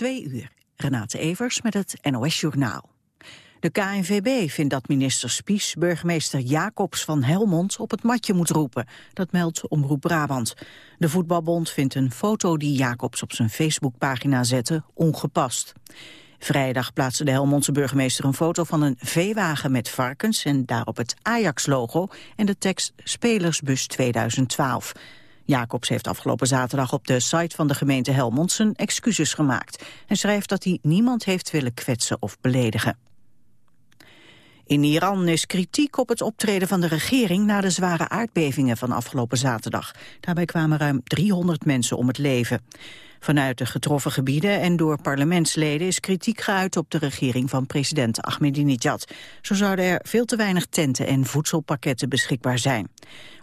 Twee uur. Renate Evers met het NOS Journaal. De KNVB vindt dat minister Spies burgemeester Jacobs van Helmond op het matje moet roepen. Dat meldt Omroep Brabant. De voetbalbond vindt een foto die Jacobs op zijn Facebookpagina zette ongepast. Vrijdag plaatste de Helmondse burgemeester een foto van een veewagen met varkens en daarop het Ajax-logo en de tekst Spelersbus 2012. Jacobs heeft afgelopen zaterdag op de site van de gemeente Helmond zijn excuses gemaakt. En schrijft dat hij niemand heeft willen kwetsen of beledigen. In Iran is kritiek op het optreden van de regering na de zware aardbevingen van afgelopen zaterdag. Daarbij kwamen ruim 300 mensen om het leven. Vanuit de getroffen gebieden en door parlementsleden is kritiek geuit op de regering van president Ahmadinejad. Zo zouden er veel te weinig tenten en voedselpakketten beschikbaar zijn.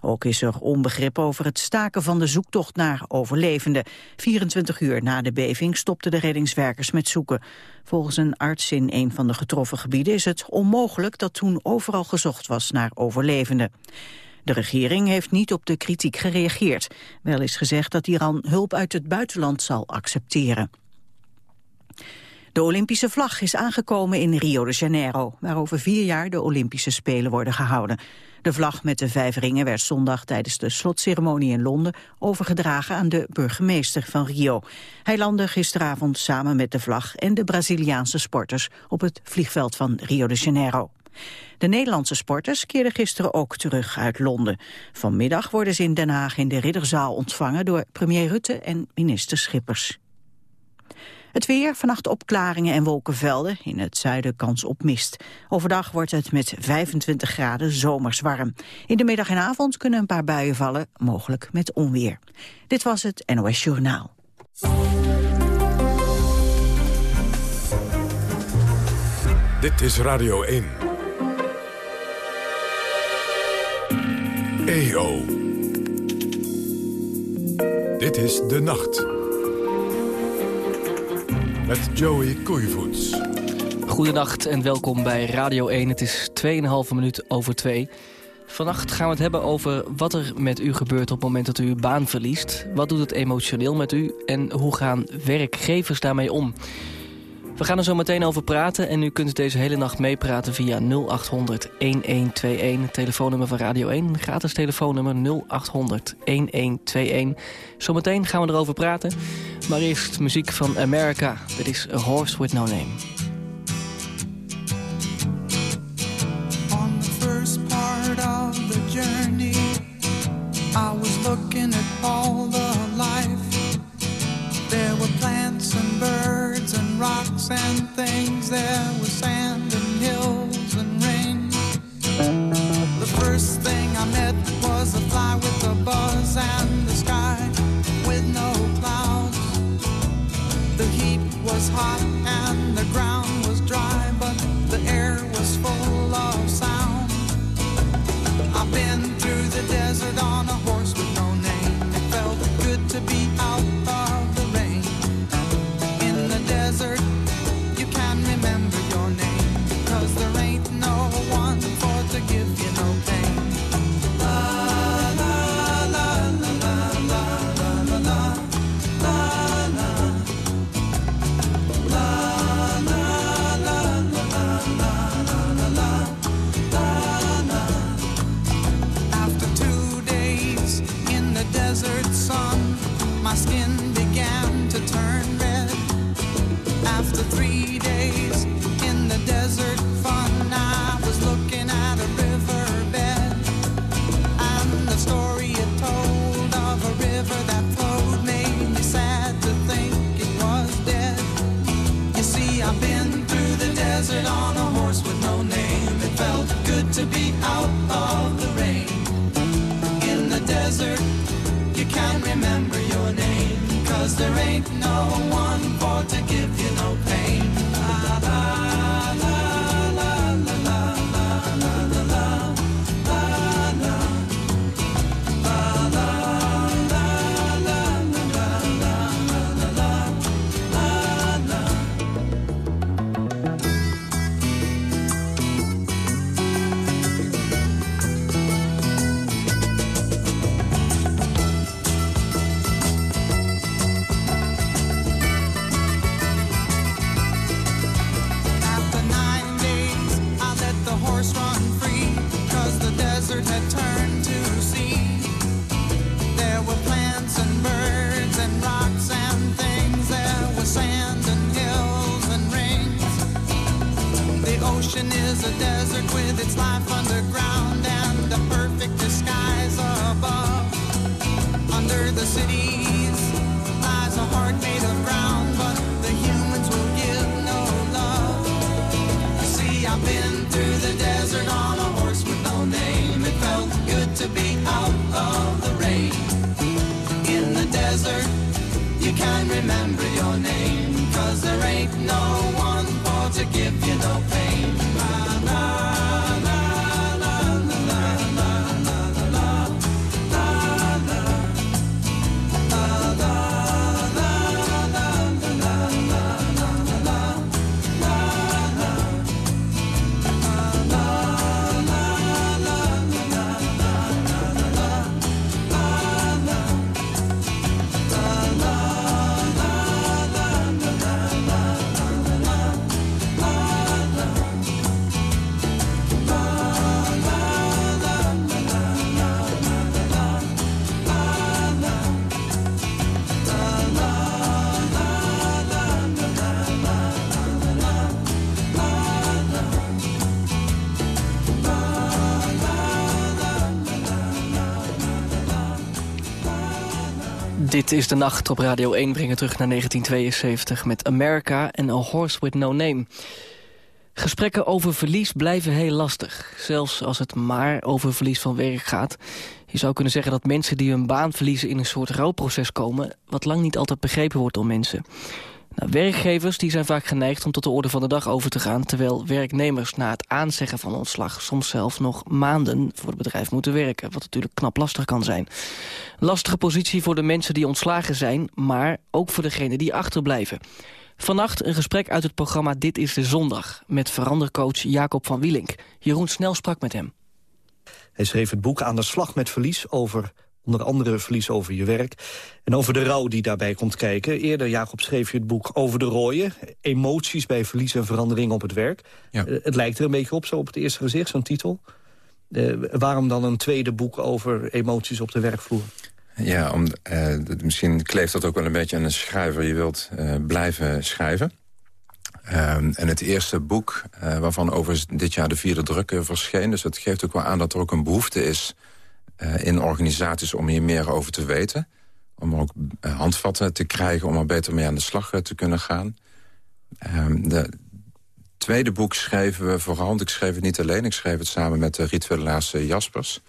Ook is er onbegrip over het staken van de zoektocht naar overlevenden. 24 uur na de beving stopten de reddingswerkers met zoeken. Volgens een arts in een van de getroffen gebieden is het onmogelijk dat toen overal gezocht was naar overlevenden. De regering heeft niet op de kritiek gereageerd. Wel is gezegd dat Iran hulp uit het buitenland zal accepteren. De Olympische vlag is aangekomen in Rio de Janeiro, waar over vier jaar de Olympische Spelen worden gehouden. De vlag met de vijf ringen werd zondag tijdens de slotceremonie in Londen overgedragen aan de burgemeester van Rio. Hij landde gisteravond samen met de vlag en de Braziliaanse sporters op het vliegveld van Rio de Janeiro. De Nederlandse sporters keerden gisteren ook terug uit Londen. Vanmiddag worden ze in Den Haag in de Ridderzaal ontvangen door premier Rutte en minister Schippers. Het weer, vannacht opklaringen en wolkenvelden. In het zuiden kans op mist. Overdag wordt het met 25 graden zomers warm. In de middag en avond kunnen een paar buien vallen, mogelijk met onweer. Dit was het NOS Journaal. Dit is Radio 1. EO. Dit is De Nacht. Met Joey Koeivoets. Goedenacht en welkom bij Radio 1. Het is 2,5 minuut over 2. Vannacht gaan we het hebben over wat er met u gebeurt op het moment dat u uw baan verliest. Wat doet het emotioneel met u en hoe gaan werkgevers daarmee om? We gaan er zo meteen over praten en u kunt deze hele nacht meepraten via 0800 1121. Het telefoonnummer van Radio 1, gratis telefoonnummer 0800 1121. Zometeen gaan we erover praten, maar eerst muziek van America. Dit is A Horse With No Name. And things There was sand and hills and rain. The first thing I met was a fly with a buzz And the sky with no clouds. The heat was hot and the ground was dry But the air was full of sound. I've been through the desert on a horse with no name. It felt good to be out of the rain. In the desert, you can remember your name, cause there ain't no one for to give you no pain. Dit is de nacht op Radio 1. Brengen terug naar 1972 met America en A Horse With No Name. Gesprekken over verlies blijven heel lastig. Zelfs als het maar over verlies van werk gaat. Je zou kunnen zeggen dat mensen die hun baan verliezen in een soort rouwproces komen... wat lang niet altijd begrepen wordt door mensen. Nou, werkgevers die zijn vaak geneigd om tot de orde van de dag over te gaan... terwijl werknemers na het aanzeggen van ontslag... soms zelf nog maanden voor het bedrijf moeten werken. Wat natuurlijk knap lastig kan zijn. Lastige positie voor de mensen die ontslagen zijn... maar ook voor degenen die achterblijven. Vannacht een gesprek uit het programma Dit is de Zondag... met verandercoach Jacob van Wielink. Jeroen Snel sprak met hem. Hij schreef het boek Aan de slag met verlies over onder andere verlies over je werk. En over de rouw die daarbij komt kijken. Eerder, Jacob, schreef je het boek over de rooien. Emoties bij verlies en verandering op het werk. Ja. Eh, het lijkt er een beetje op, zo op het eerste gezicht, zo'n titel. Eh, waarom dan een tweede boek over emoties op de werkvloer? Ja, om, eh, dat- misschien kleeft dat ook wel een beetje aan een schrijver. Je wilt blijven schrijven. Ehm, en het eerste boek, waarvan over dit jaar de vierde druk eh, verscheen... dus het geeft ook wel aan dat er ook een behoefte is eh, in organisaties... om hier meer over te weten. Om ook eh, handvatten te krijgen om er beter mee aan de slag eh, te kunnen gaan. Ehm, de tweede boek schreven we vooral, want ik schreef het niet alleen... ik schreef het samen met uh, Riet Jaspers...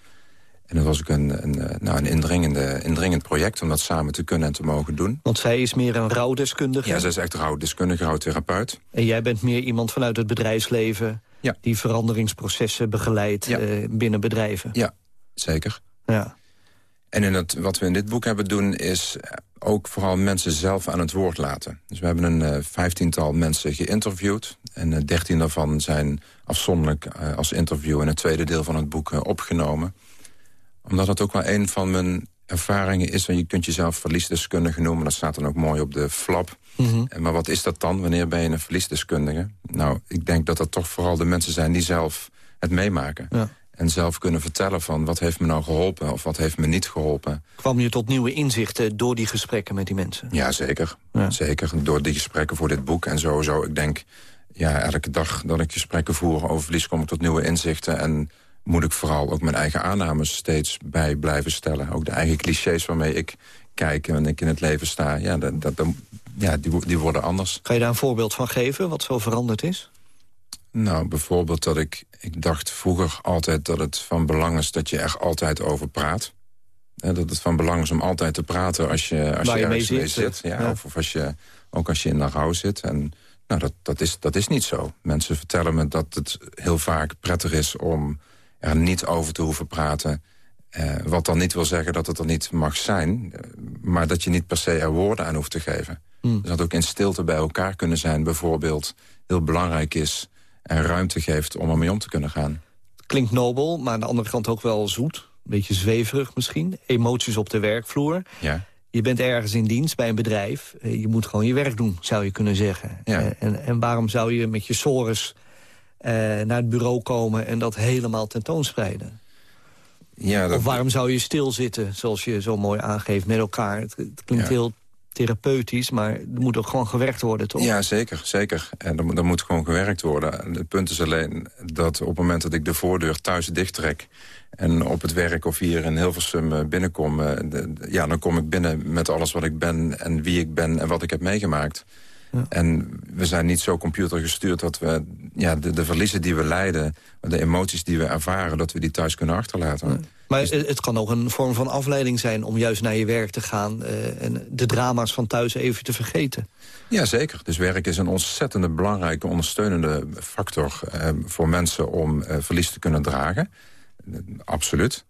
En dat was ook een, een, nou, een indringende, indringend project om dat samen te kunnen en te mogen doen. Want zij is meer een rouwdeskundige. Ja, zij is echt rouwdeskundige, rouwtherapeut. En jij bent meer iemand vanuit het bedrijfsleven... Ja. die veranderingsprocessen begeleidt Ja. binnen bedrijven. Ja, zeker. Ja. En in het, wat we in dit boek hebben doen is ook vooral mensen zelf aan het woord laten. Dus we hebben een eh, vijftiental mensen geïnterviewd. En eh, dertien daarvan zijn afzonderlijk eh, als interview in het tweede deel van het boek opgenomen. Omdat het ook wel een van mijn ervaringen is. En je kunt jezelf verliesdeskundige noemen. Dat staat dan ook mooi op de flap. Mhm. Maar wat is dat dan? Wanneer ben je een verliesdeskundige? Nou, ik denk dat dat toch vooral de mensen zijn die zelf het meemaken. Ja. En zelf kunnen vertellen van wat heeft me nou geholpen of wat heeft me niet geholpen. Kwam je tot nieuwe inzichten door die gesprekken met die mensen? Ja, zeker. Ja. Zeker. Door die gesprekken voor dit boek en sowieso. Ik denk, ja, elke dag dat ik gesprekken voer over verlies... kom ik tot nieuwe inzichten en moet ik vooral ook mijn eigen aannames steeds bij blijven stellen. Ook de eigen clichés waarmee ik kijk en ik in het leven sta, ja, dat, dat, ja die, die worden anders. Kan je daar een voorbeeld van geven, wat zo veranderd is? Nou, bijvoorbeeld dat ik... Ik dacht vroeger altijd dat het van belang is dat je er altijd over praat. En dat het van belang is om altijd te praten als je, als Waar je ergens mee zit, zit. Ja, ja. Of, of als je, ook als je in de rouw zit. En nou, dat, dat, is, dat is niet zo. Mensen vertellen me dat het heel vaak prettig is om er niet over te hoeven praten. Eh, wat dan niet wil zeggen dat het er niet mag zijn. eh, maar dat je niet per se er woorden aan hoeft te geven. Hmm. Dus dat ook in stilte bij elkaar kunnen zijn bijvoorbeeld heel belangrijk is... en ruimte geeft om ermee om te kunnen gaan. Klinkt nobel, maar aan de andere kant ook wel zoet. Een beetje zweverig misschien. Emoties op de werkvloer. Ja, Je bent ergens in dienst bij een bedrijf. Eh, Je moet gewoon je werk doen, zou je kunnen zeggen. Ja. Eh, En, en waarom zou je met je sores eh, naar het bureau komen... en dat helemaal tentoonspreiden? ja dat, Of waarom zou je stilzitten, zoals je zo mooi aangeeft, met elkaar? Het, het klinkt Ja. heel therapeutisch, maar er moet ook gewoon gewerkt worden, toch? Ja, zeker. zeker. En er, moet gewoon gewerkt worden. Het punt is alleen dat op het moment dat ik de voordeur thuis dichttrek... en op het werk of hier in Hilversum eh, binnenkom... Eh, ja, dan kom ik binnen met alles wat ik ben en wie ik ben en wat ik heb meegemaakt. Ja. En we zijn niet zo computergestuurd dat we ja, de, de verliezen die we lijden... de emoties die we ervaren, dat we die thuis kunnen achterlaten. Maar dus- het kan ook een vorm van afleiding zijn om juist naar je werk te gaan... Uh, en de drama's van thuis even te vergeten. Ja, zeker. Dus werk is een ontzettende belangrijke ondersteunende factor... Uh, voor mensen om uh, verlies te kunnen dragen. absoluut.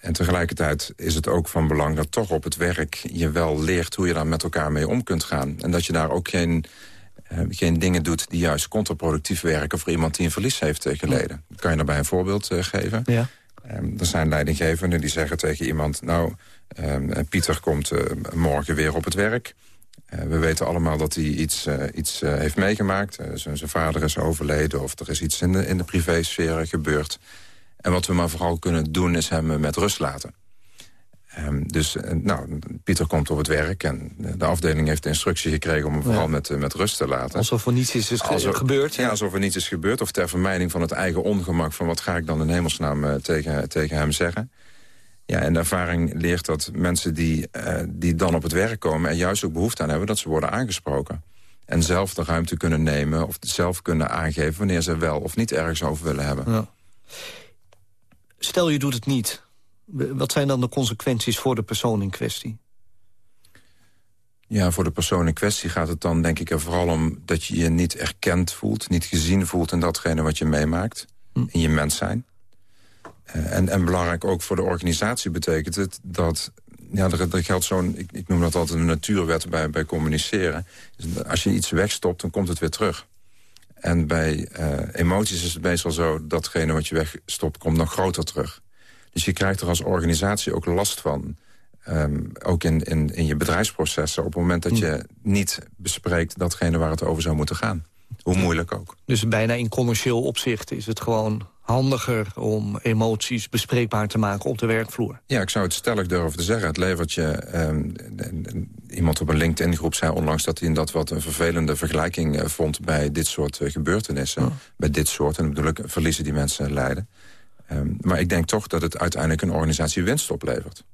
En tegelijkertijd is het ook van belang dat toch op het werk... je wel leert hoe je daar met elkaar mee om kunt gaan. En dat je daar ook geen, geen dingen doet die juist contraproductief werken... voor iemand die een verlies heeft geleden. Kan je daarbij een voorbeeld geven? Ja. Um, er zijn leidinggevenden die zeggen tegen iemand... nou, um, Pieter komt uh, morgen weer op het werk. We weten allemaal dat hij iets, iets heeft meegemaakt. zijn vader is overleden of er is iets in de, in de privésfeer gebeurd. En wat we maar vooral kunnen doen is hem met rust laten. Um, dus nou, Pieter komt op het werk en de afdeling heeft de instructie gekregen... om hem vooral ja. met, met rust te laten. Alsof er niets is, alsof, gebeurd. Ja, alsof er niets is gebeurd. Of ter vermijding van het eigen ongemak... van wat ga ik dan in hemelsnaam uh, tegen, tegen hem zeggen. Ja, en de ervaring leert dat mensen die, uh, die dan op het werk komen... er juist ook behoefte aan hebben dat ze worden aangesproken. En zelf de ruimte kunnen nemen of zelf kunnen aangeven... wanneer ze wel of niet ergens over willen hebben. Ja. Stel je doet het niet wat zijn dan de consequenties voor de persoon in kwestie? Ja, voor de persoon in kwestie gaat het dan denk ik er vooral om... dat je je niet erkend voelt, niet gezien voelt in datgene wat je meemaakt. Hm. In je mens zijn. Uh, en, en belangrijk ook voor de organisatie betekent het dat... Ja, er, er geldt zo'n, ik, ik, noem dat altijd een natuurwet bij, bij communiceren. Dus als je iets wegstopt, dan komt het weer terug. En bij uh, emoties is het meestal zo... datgene wat je wegstopt, komt nog groter terug. Dus je krijgt er als organisatie ook last van. Um, ook in, in, in je bedrijfsprocessen. Op het moment dat je niet bespreekt datgene waar het over zou moeten gaan. Hoe moeilijk ook. Dus bijna in commercieel opzicht is het gewoon handiger om emoties bespreekbaar te maken op de werkvloer. Ja, ik zou het stellig durven te zeggen. Het levert je... Um, iemand op een LinkedIn-groep zei onlangs dat hij in dat wat een vervelende vergelijking uh, vond... bij dit soort uh, gebeurtenissen. Oh. Bij dit soort, en bedoel ik, verliezen die mensen lijden. Um, maar ik denk toch dat het uiteindelijk een organisatie winst oplevert.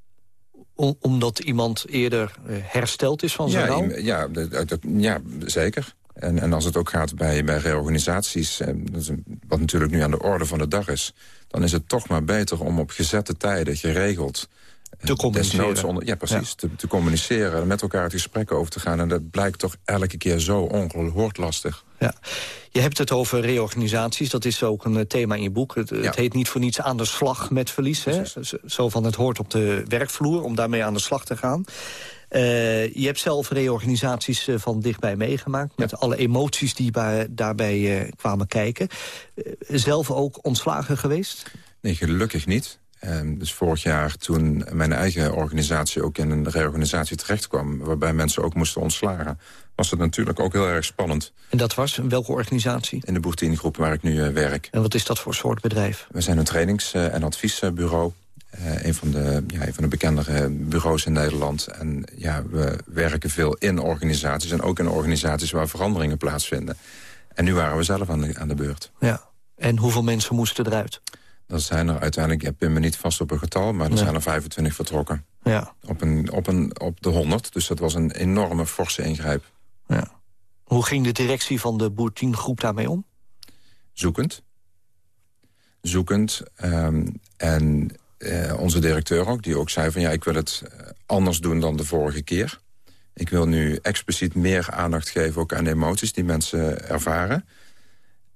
Om, omdat iemand eerder uh, hersteld is van zijn ja, rouw? Ja, dat, dat, ja, zeker. En, en als het ook gaat bij, bij reorganisaties, eh, wat natuurlijk nu aan de orde van de dag is... dan is het toch maar beter om op gezette tijden, geregeld... Te communiceren. Onder, ja, precies. Ja. Te, te, communiceren, met elkaar het gesprek over te gaan. En dat blijkt toch elke keer zo ongehoord lastig. Ja. Je hebt het over reorganisaties, dat is ook een thema in je boek. Het, ja. het heet niet voor niets aan de slag met verlies. Hè? Zo van het hoort op de werkvloer om daarmee aan de slag te gaan. Uh, je hebt zelf reorganisaties uh, van dichtbij meegemaakt... met alle emoties die bij, daarbij uh, kwamen kijken. zelf ook ontslagen geweest? Nee, gelukkig niet. Um, dus vorig jaar toen mijn eigen organisatie ook in een reorganisatie terechtkwam... waarbij mensen ook moesten ontslagen, was het natuurlijk ook heel erg spannend. En dat was welke organisatie? In de Boertiengroep waar ik nu werk. En wat is dat voor soort bedrijf? We zijn een trainings- en adviesbureau. Uh, een, van de, ja, een van de bekendere bureaus in Nederland. En ja, we werken veel in organisaties en ook in organisaties waar veranderingen plaatsvinden. En nu waren we zelf aan de, aan de beurt. Ja. En hoeveel mensen moesten eruit? Dan zijn er uiteindelijk, ik ben me niet vast op een getal... maar er ja. zijn er 25 vertrokken. Ja. Op, een, op, een, op de 100, dus dat was een enorme forse ingrijp. Ja. Hoe ging de directie van de Boertien-groep daarmee om? Zoekend. Zoekend. Um, en uh, onze directeur ook, die ook zei van... ja, ik wil het anders doen dan de vorige keer. Ik wil nu expliciet meer aandacht geven ook aan emoties die mensen ervaren...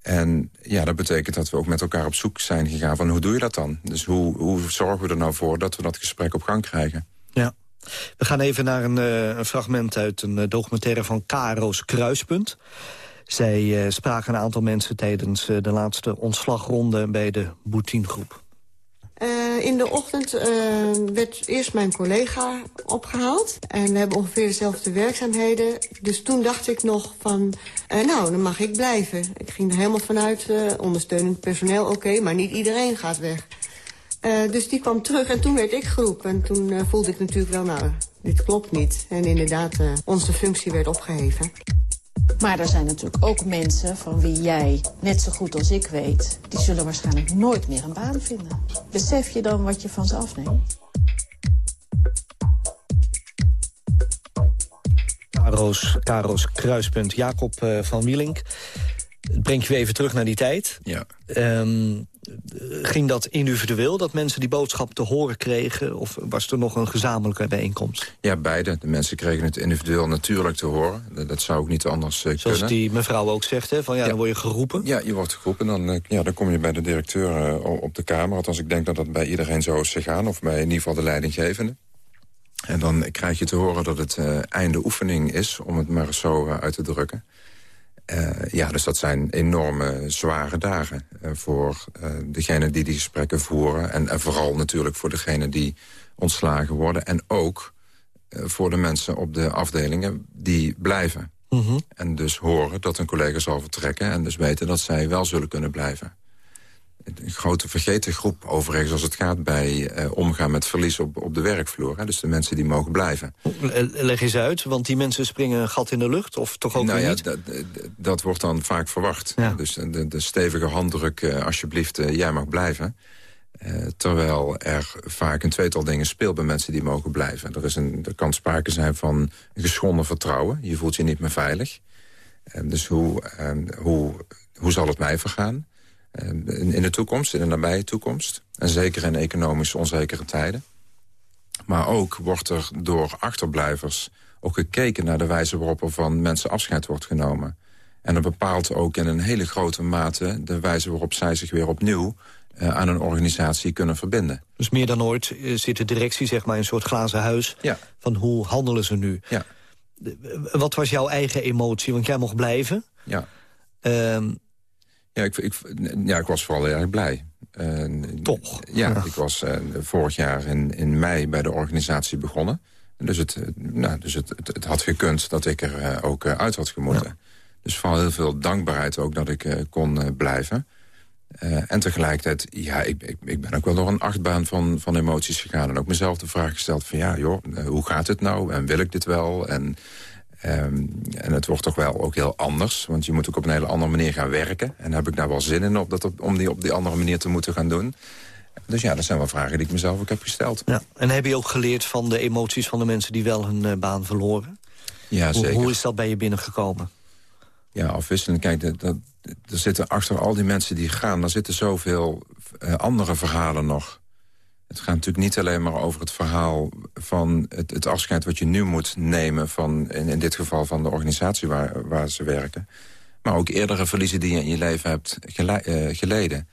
En ja, dat betekent dat we ook met elkaar op zoek zijn gegaan van hoe doe je dat dan? Dus hoe, hoe zorgen we er nou voor dat we dat gesprek op gang krijgen? Ja. We gaan even naar een, uh, een fragment uit een documentaire van Karo's Kruispunt. Zij spraken een aantal mensen tijdens de laatste ontslagronde bij de Boetien-groep. Uh, in de ochtend uh, werd eerst mijn collega opgehaald. En we hebben ongeveer dezelfde werkzaamheden. Dus toen dacht ik nog van, uh, nou, dan mag ik blijven. Ik ging er helemaal vanuit, ondersteunend personeel, oké, maar niet iedereen gaat weg. dus die kwam terug en toen werd ik geroepen. En toen voelde ik natuurlijk wel, nou, dit klopt niet. En inderdaad, onze functie werd opgeheven. Maar er zijn natuurlijk ook mensen van wie jij, net zo goed als ik weet... die zullen waarschijnlijk nooit meer een baan vinden. Besef je dan wat je van ze afneemt? Karo's, Karo's kruispunt Jacob uh, van Wielink. Breng je weer even terug naar die tijd. Ja. Um, ging dat individueel, dat mensen die boodschap te horen kregen? Of was er nog een gezamenlijke bijeenkomst? Ja, beide. De mensen kregen het individueel natuurlijk te horen. Dat zou ook niet anders uh, Zoals kunnen. Zoals die mevrouw ook zegt, hè? Van, ja, ja, dan word je geroepen. Ja, je wordt geroepen. Dan, uh, ja, dan kom je bij de directeur uh, op de Kamer. Althans, ik denk dat dat bij iedereen zo is gegaan. Of bij in ieder geval de leidinggevende. En dan krijg je te horen dat het einde oefening is, om het maar zo uit te drukken. Uh, ja, dus dat zijn enorme zware dagen uh, voor uh, degene die die gesprekken voeren. En, en, vooral natuurlijk voor degene die ontslagen worden. En ook voor de mensen op de afdelingen die blijven. Mm -hmm. En dus horen dat een collega zal vertrekken... en dus weten dat zij wel zullen kunnen blijven. Een grote vergeten groep overigens als het gaat bij uh, omgaan met verlies op, op de werkvloer. Hè? Dus de mensen die mogen blijven. Leg eens uit, want die mensen springen een gat in de lucht of toch ook nou weer ja, niet? Dat, dat wordt dan vaak verwacht. Ja. Dus de, de, stevige handdruk, uh, alsjeblieft, uh, jij mag blijven. Terwijl er vaak een tweetal dingen speelt bij mensen die mogen blijven. Er, is een, er kan sprake zijn van geschonden vertrouwen. Je voelt je niet meer veilig. dus hoe, hoe, hoe zal het mij vergaan? In de toekomst, in de nabije toekomst. En zeker in economisch onzekere tijden. Maar ook wordt er door achterblijvers ook gekeken naar de wijze waarop er van mensen afscheid wordt genomen. En dat bepaalt ook in een hele grote mate de wijze waarop zij zich weer opnieuw uh, aan een organisatie kunnen verbinden. Dus meer dan ooit uh, zit de directie zeg maar in een soort glazen huis ja. van hoe handelen ze nu. Ja. Wat was jouw eigen emotie? Want jij mocht blijven. Ja. Uh, ja, ik, ik, ja, ik was vooral erg blij. Uh, Toch? Ja, ja. ik was uh, vorig jaar in, in mei bij de organisatie begonnen. Dus het, nou, dus het, het, het had gekund dat ik er uh, ook uit had gemoeten. Ja. Dus vooral heel veel dankbaarheid ook dat ik kon blijven. en tegelijkertijd, ja, ik, ik, ik, ben ook wel door een achtbaan van, van emoties gegaan. En ook mezelf de vraag gesteld van, ja joh, hoe gaat het nou? En wil ik dit wel? En... Um, en het wordt toch wel ook heel anders. Want je moet ook op een hele andere manier gaan werken. En heb ik daar wel zin in op dat op, om die op die andere manier te moeten gaan doen. Dus ja, dat zijn wel vragen die ik mezelf ook heb gesteld. Ja. En heb je ook geleerd van de emoties van de mensen die wel hun uh, baan verloren? Ja, hoe, zeker. Hoe is dat bij je binnengekomen? Ja, afwisselend. Kijk, dat, dat, er zitten achter al die mensen die gaan... daar zitten zoveel uh, andere verhalen nog. Het gaat natuurlijk niet alleen maar over het verhaal van het, het afscheid... wat je nu moet nemen van, in, in dit geval van de organisatie waar, waar ze werken. Maar ook eerdere verliezen die je in je leven hebt uh, geleden.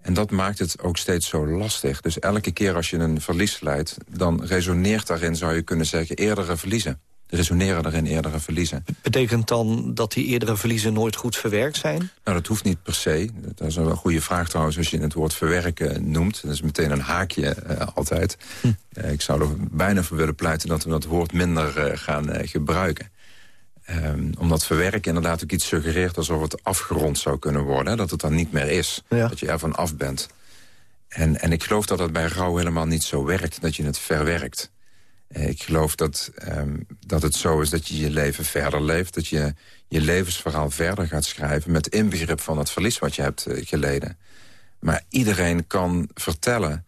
En dat maakt het ook steeds zo lastig. Dus elke keer als je een verlies leidt... dan resoneert daarin, zou je kunnen zeggen, eerdere verliezen. Resoneren erin eerdere verliezen. Betekent dan dat die eerdere verliezen nooit goed verwerkt zijn? Nou, dat hoeft niet per se. Dat is een goede vraag trouwens als je het woord verwerken noemt. Dat is meteen een haakje uh, altijd. Hm. Uh, ik zou er bijna voor willen pleiten dat we dat woord minder uh, gaan gebruiken. Um, omdat verwerken inderdaad ook iets suggereert alsof het afgerond zou kunnen worden. Hè? Dat het dan niet meer is. Ja. Dat je ervan af bent. En, en ik geloof dat dat bij rouw helemaal niet zo werkt. Dat je het verwerkt. Ik geloof dat, um, dat het zo is dat je je leven verder leeft. Dat je je levensverhaal verder gaat schrijven... met inbegrip van het verlies wat je hebt uh, geleden. Maar iedereen kan vertellen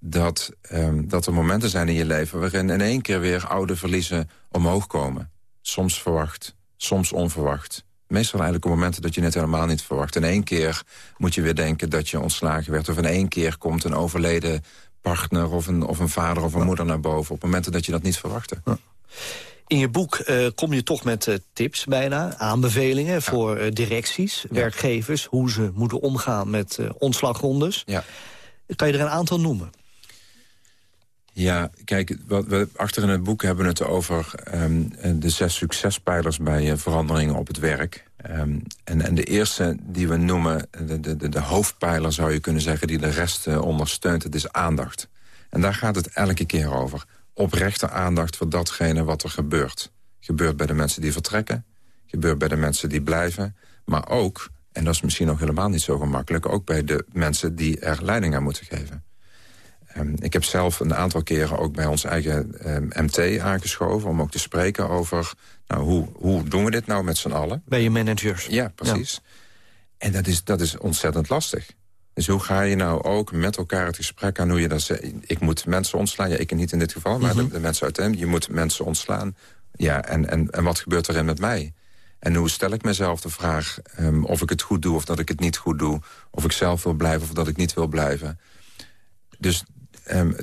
dat, um, dat er momenten zijn in je leven... waarin in één keer weer oude verliezen omhoog komen. Soms verwacht, soms onverwacht. Meestal eigenlijk op momenten dat je het helemaal niet verwacht. In één keer moet je weer denken dat je ontslagen werd... of in één keer komt een overleden partner of een, of een vader of een moeder naar boven... op momenten dat je dat niet verwachtte. Ja. In je boek uh, kom je toch met uh, tips bijna, aanbevelingen ja. voor uh, directies, werkgevers... hoe ze moeten omgaan met ontslagrondes. Ja. Kan je er een aantal noemen? Ja, kijk, wat we achter in het boek hebben het over um, de zes succespijlers bij veranderingen op het werk. Um, en, en de eerste die we noemen, de, de, de hoofdpijler zou je kunnen zeggen... die de rest uh, ondersteunt, het is aandacht. En daar gaat het elke keer over. Oprechte aandacht voor datgene wat er gebeurt. Gebeurt bij de mensen die vertrekken. Gebeurt bij de mensen die blijven. Maar ook, en dat is misschien nog helemaal niet zo gemakkelijk... ook bij de mensen die er leiding aan moeten geven. Ehm, ik heb zelf een aantal keren ook bij ons eigen MT ehm, aangeschoven... om ook te spreken over nou, hoe, hoe doen we dit nou met z'n allen. Bij je managers. Ja, precies. En dat is, dat is ontzettend lastig. Dus hoe ga je nou ook met elkaar het gesprek aan hoe je dat? Ik moet mensen ontslaan, ja, ik niet in dit geval, maar mhm. de, mensen uit hem. Je moet mensen ontslaan. Ja, en, en, en wat gebeurt erin met mij? En hoe stel ik mezelf de vraag um, of ik het goed doe of dat ik het niet goed doe? Of ik zelf wil blijven of dat ik niet wil blijven? Dus um,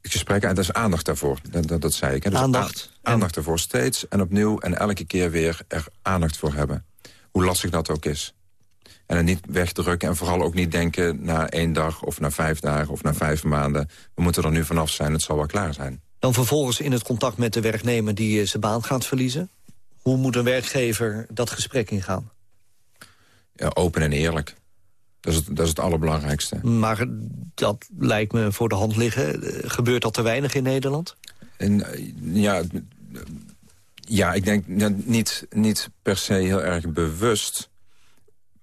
het gesprek, en dat is aandacht daarvoor, dat, dat, zei ik. Dus aandacht. aandacht ervoor, steeds en opnieuw en elke keer weer er aandacht voor hebben. Hoe lastig dat ook is. En het niet wegdrukken en vooral ook niet denken na één dag... of na vijf dagen of na vijf maanden. We moeten er nu vanaf zijn, het zal wel klaar zijn. Dan vervolgens in het contact met de werknemer die eh, zijn baan gaat verliezen. Hoe moet een werkgever dat gesprek ingaan? Ja, open en eerlijk. Dat is, het, dat is het allerbelangrijkste. Maar dat lijkt me voor de hand liggen. Gebeurt dat te weinig in Nederland? En, eh, ja, ja, ik denk niet, niet per se heel erg bewust.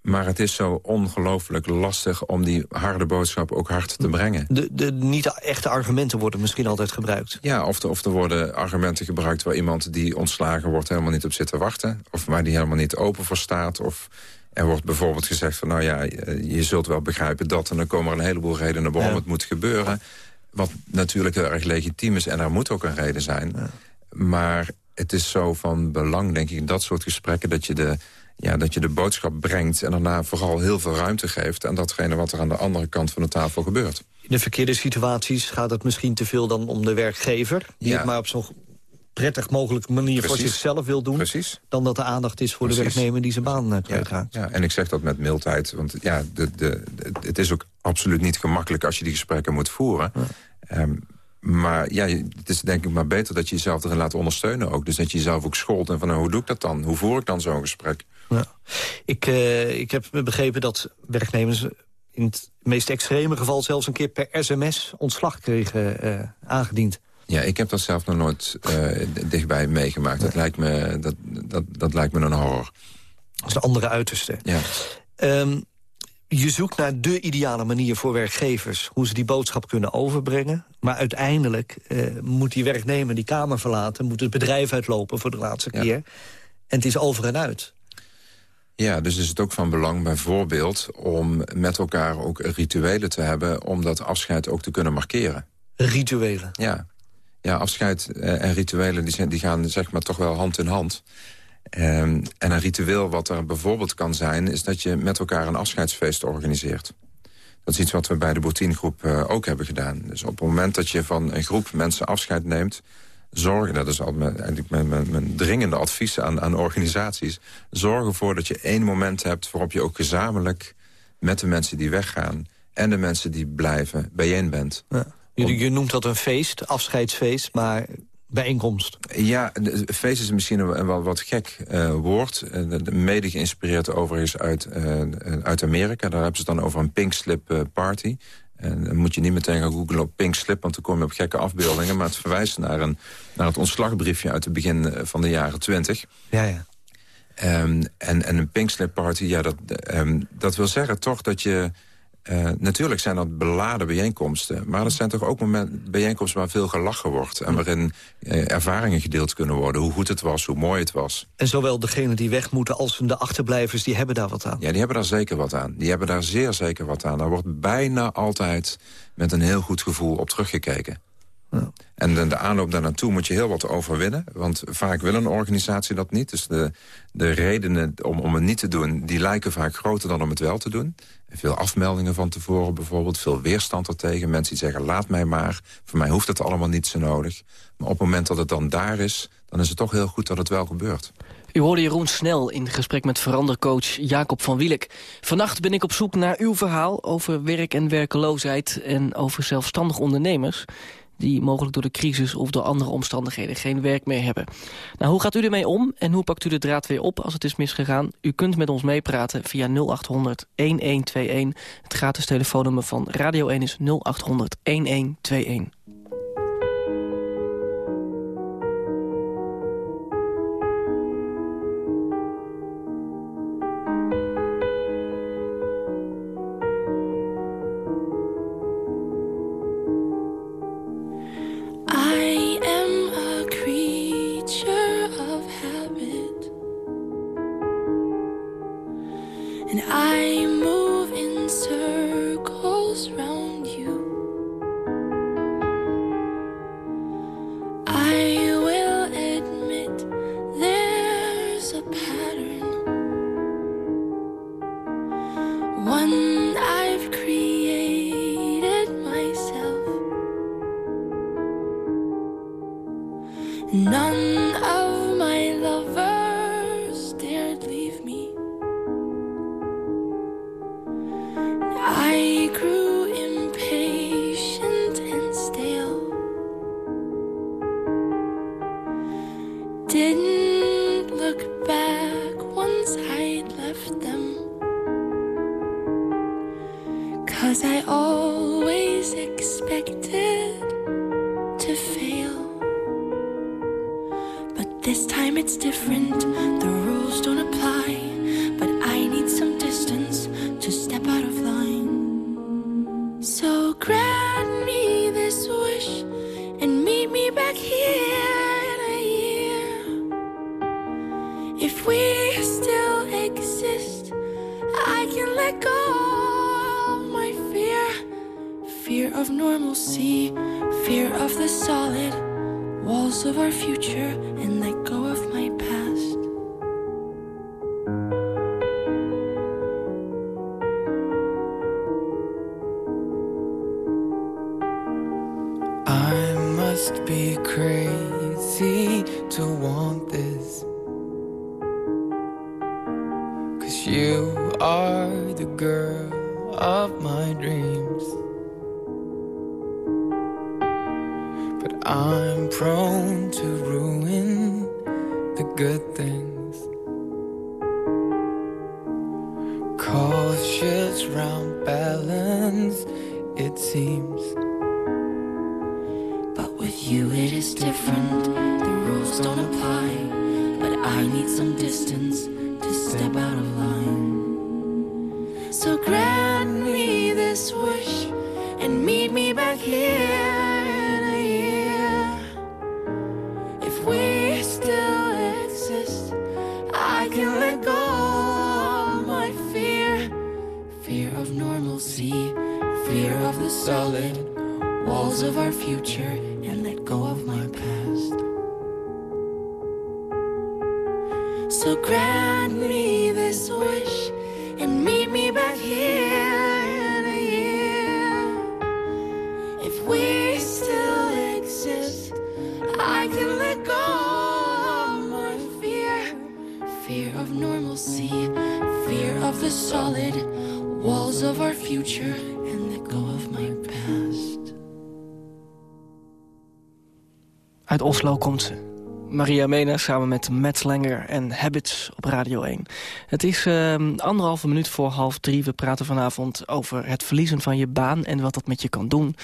Maar het is zo ongelooflijk lastig om die harde boodschap ook hard te brengen. De, de niet echte argumenten worden misschien altijd gebruikt. Ja, of, of er worden argumenten gebruikt waar iemand die ontslagen wordt helemaal niet op zit te wachten. Of waar die helemaal niet open voor staat. Of er wordt bijvoorbeeld gezegd van nou ja, je zult wel begrijpen dat. En dan komen er een heleboel redenen waarom het moet gebeuren. Wat natuurlijk heel erg legitiem is en er moet ook een reden zijn. Maar het is zo van belang, denk ik, in dat soort gesprekken... dat je de ja, dat je de boodschap brengt en daarna vooral heel veel ruimte geeft... aan datgene wat er aan de andere kant van de tafel gebeurt. In de verkeerde situaties gaat het misschien te veel dan om de werkgever... die het maar op zo'n prettig mogelijke manier voor zichzelf wil doen... Precies. dan dat de aandacht is voor de werknemer die zijn baan uh, kwijtraakt. Ja, ja, en ik zeg dat met mildheid, want ja, de, de, het is ook absoluut niet gemakkelijk... als je die gesprekken moet voeren. Ehm, maar ja, het is denk ik maar beter dat je jezelf erin laat ondersteunen ook. Dus dat je jezelf ook scholt en van nou, hoe doe ik dat dan? Hoe voer ik dan zo'n gesprek? Ja. Ik, uh, ik heb begrepen dat werknemers in het meest extreme geval... zelfs een keer per sms ontslag kregen uh, aangediend. Ja, ik heb dat zelf nog nooit uh, dichtbij meegemaakt. Dat, lijkt me, dat, dat, dat lijkt me een horror. Dat is de andere uiterste. Ja. Um, je zoekt naar de ideale manier voor werkgevers... hoe ze die boodschap kunnen overbrengen. Maar uiteindelijk uh, moet die werknemer die kamer verlaten... moet het bedrijf uitlopen voor de laatste keer. En het is over en uit. Ja, dus is het ook van belang bijvoorbeeld... om met elkaar ook rituelen te hebben... om dat afscheid ook te kunnen markeren. Rituelen? Ja, ja afscheid eh, en rituelen die, zijn, die gaan zeg maar toch wel hand in hand... Um, en een ritueel wat er bijvoorbeeld kan zijn... is dat je met elkaar een afscheidsfeest organiseert. Dat is iets wat we bij de Boutinegroep uh, ook hebben gedaan. Dus op het moment dat je van een groep mensen afscheid neemt... zorgen, dat is altijd mijn, eigenlijk mijn, dringende advies aan, aan organisaties... zorg ervoor dat je één moment hebt waarop je ook gezamenlijk... met de mensen die weggaan en de mensen die blijven bijeen bent. Ja. Je, je noemt dat een feest, afscheidsfeest, maar bijeenkomst. Ja, feest is misschien een wel wat gek uh, woord. Uh, mede geïnspireerd overigens uit, uh, uit Amerika. Daar hebben ze het dan over een pink slip party. En dan moet je niet meteen gaan googlen op pink slip... want dan kom je op gekke afbeeldingen. Maar het verwijst naar, een, naar het ontslagbriefje uit het begin van de jaren twintig. Ja, ja. Um, en, en een pink slip party, ja, dat, um, dat wil zeggen toch dat je uh, natuurlijk zijn dat beladen bijeenkomsten. Maar dat zijn toch ook moment, bijeenkomsten waar veel gelachen wordt. En waarin uh, ervaringen gedeeld kunnen worden. Hoe goed het was, hoe mooi het was. En zowel degenen die weg moeten als de achterblijvers... die hebben daar wat aan? Ja, die hebben daar zeker wat aan. Die hebben daar zeer zeker wat aan. Daar wordt bijna altijd met een heel goed gevoel op teruggekeken. Ja. En de, aanloop daar naartoe moet je heel wat overwinnen. Want vaak wil een organisatie dat niet. Dus de, de redenen om, om het niet te doen... die lijken vaak groter dan om het wel te doen. Veel afmeldingen van tevoren bijvoorbeeld. Veel weerstand ertegen. Mensen die zeggen, laat mij maar. Voor mij hoeft het allemaal niet zo nodig. Maar op het moment dat het dan daar is... dan is het toch heel goed dat het wel gebeurt. U hoorde Jeroen Snel in gesprek met verandercoach Jacob van Wielek. Vannacht ben ik op zoek naar uw verhaal over werk en werkeloosheid... en over zelfstandig ondernemers die mogelijk door de crisis of door andere omstandigheden geen werk meer hebben. Nou, hoe gaat u ermee om en hoe pakt u de draad weer op als het is misgegaan? U kunt met ons meepraten via 0800 1121. Het gratis telefoonnummer van Radio 1 is 0800 1121. I can let go of my fear. Fear of normalcy, fear of the solid walls of our future and let go of my past. Uit Oslo komt ze. Maria Mena samen met Matt Langer en Habits op Radio 1. Het is uh, anderhalve minuut voor half drie. We praten vanavond over het verliezen van je baan en wat dat met je kan doen.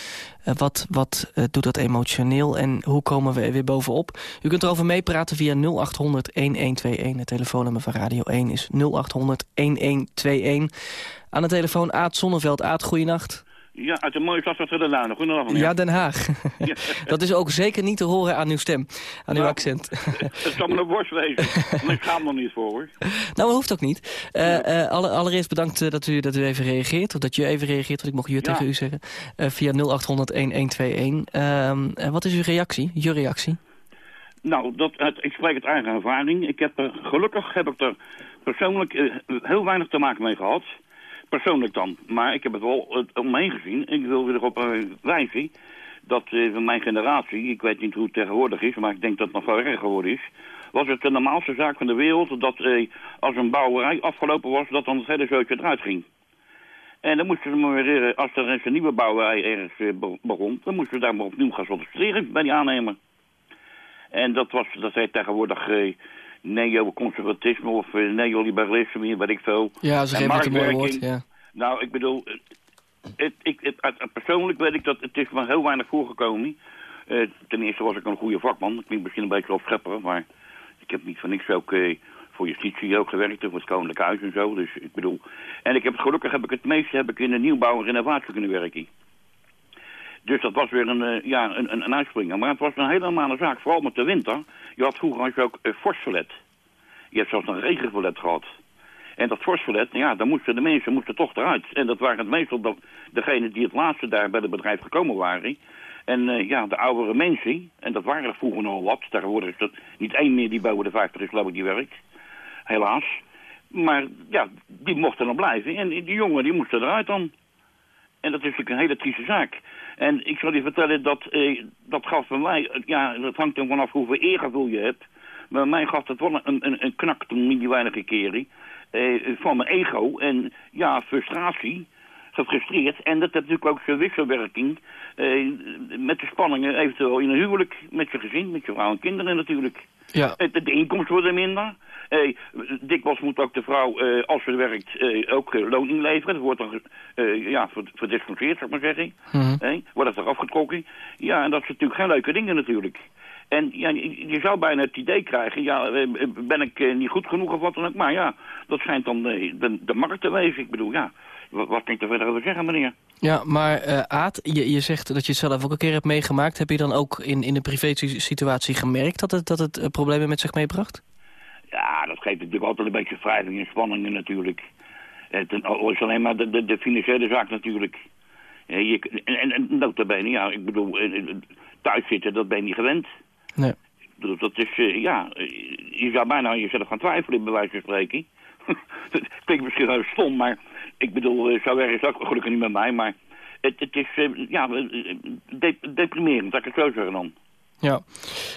Uh, wat wat uh, doet dat emotioneel en hoe komen we er weer bovenop? U kunt erover meepraten via 0800-1121. Het telefoonnummer van Radio 1 is 0800-1121. Aan de telefoon Aad Zonneveld. Aad, goeienacht. Ja, uit de mooie stad van Trillenlaan. Goedenavond. Ja, Den Haag. Ja. dat is ook zeker niet te horen aan uw stem, aan nou, uw accent. Het zal me een borst wezen. maar ik ga hem nog niet voor, hoor. Nou, dat hoeft ook niet. Uh, uh, alle, allereerst bedankt uh, dat, u, dat u even reageert. Of dat je even reageert, want ik mocht je ja. tegen u zeggen. via 0800-1121. wat is uw reactie, je reactie? Nou, dat, het, ik spreek het eigen ervaring. Ik heb er, gelukkig heb ik er persoonlijk heel weinig te maken mee gehad persoonlijk dan. Maar ik heb het wel om me heen gezien. Ik wil weer erop uh, wijzen dat uh, van mijn generatie, ik weet niet hoe het tegenwoordig is, maar ik denk dat het nog wel erg geworden is, was het de normaalste zaak van de wereld dat uh, als een bouwerij afgelopen was, dat dan het hele zootje eruit ging. En dan moesten ze maar als er eens een nieuwe bouwerij ergens begon, dan moesten we daar maar opnieuw gaan solliciteren bij die aannemer. En dat was, dat heet tegenwoordig neoconservatisme of uh, neoliberalisme, weet ik veel. Ja, ze geven het een mooi woord, ja. Nou, ik bedoel, het, ik, het, het, persoonlijk weet ik dat het is van heel weinig voorgekomen. Uh, ten eerste was ik een goede vakman. Ik klinkt misschien een beetje opschepper, maar ik heb niet van niks ook uh, voor justitie ook gewerkt, voor het Koninklijk Huis en zo. Dus ik bedoel, en ik heb gelukkig heb ik het meeste heb ik in de nieuwbouw en renovatie kunnen werken. Dus dat was weer een, uh, ja, een, een, een uitspringer. Maar het was een hele normale zaak, vooral met de winter. Je had vroeger had je ook uh, vorstverlet. Je hebt zelfs een regenverlet gehad. En dat fosforlet, ja, dan moesten de mensen moesten toch eruit. En dat waren meestal de, degenen die het laatste daar bij het bedrijf gekomen waren. En eh, ja, de oudere mensen, en dat waren er vroeger nog wat. Tegenwoordig is dat niet één meer die boven de 50 is, geloof ik, die werkt. Helaas. Maar ja, die mochten nog blijven. En die jongen, die moesten eruit dan. En dat is natuurlijk een hele trieste zaak. En ik zal je vertellen dat, eh, dat gaf bij mij, ja, dat hangt er vanaf hoeveel eergevoel je hebt. Maar mij gaf dat wel een, een, een knak toen, die weinige keren. Eh, van mijn ego en ja, frustratie, gefrustreerd. En dat heeft natuurlijk ook zijn wisselwerking eh, met de spanningen eventueel in een huwelijk, met je gezin, met je vrouw en kinderen natuurlijk. Ja. Eh, De, de inkomsten worden minder. Eh, dikwijls moet ook de vrouw, eh, als ze werkt, eh, ook eh, loon inleveren. Dat wordt dan eh, ja, ver- verdisconteerd, zou ik maar zeggen. Mhm. Eh, wordt het eraf getrokken. Ja, en dat zijn natuurlijk geen leuke dingen natuurlijk. En ja, je, zou bijna het idee krijgen, ja, ben ik niet goed genoeg of wat dan ook. Maar ja, dat schijnt dan eh, de, de markt te wezen. Ik bedoel, ja, wat, kan ik er verder over zeggen, meneer? Ja, maar eh Aad, je, je zegt dat je het zelf ook een keer hebt meegemaakt. Heb je dan ook in, in de privé-situatie gemerkt dat het, dat het eh, problemen met zich meebracht? Ja, dat geeft natuurlijk altijd een beetje wrijving en spanningen natuurlijk. Het is alleen maar de, de, de financiële zaak natuurlijk. Ja, je, en, en, en notabene, ja, ik bedoel, eh, thuis zitten, dat ben je niet gewend. Nee. Dat is, ja, je zou bijna aan jezelf gaan twijfelen, bij wijze van spreken. Het klinkt misschien heel stom, maar ik bedoel, eh, zo erg is ook gelukkig niet met mij, maar het, het is, eh, ja, eh, de, deprimerend, dat ik het zo zeggen dan. Ja.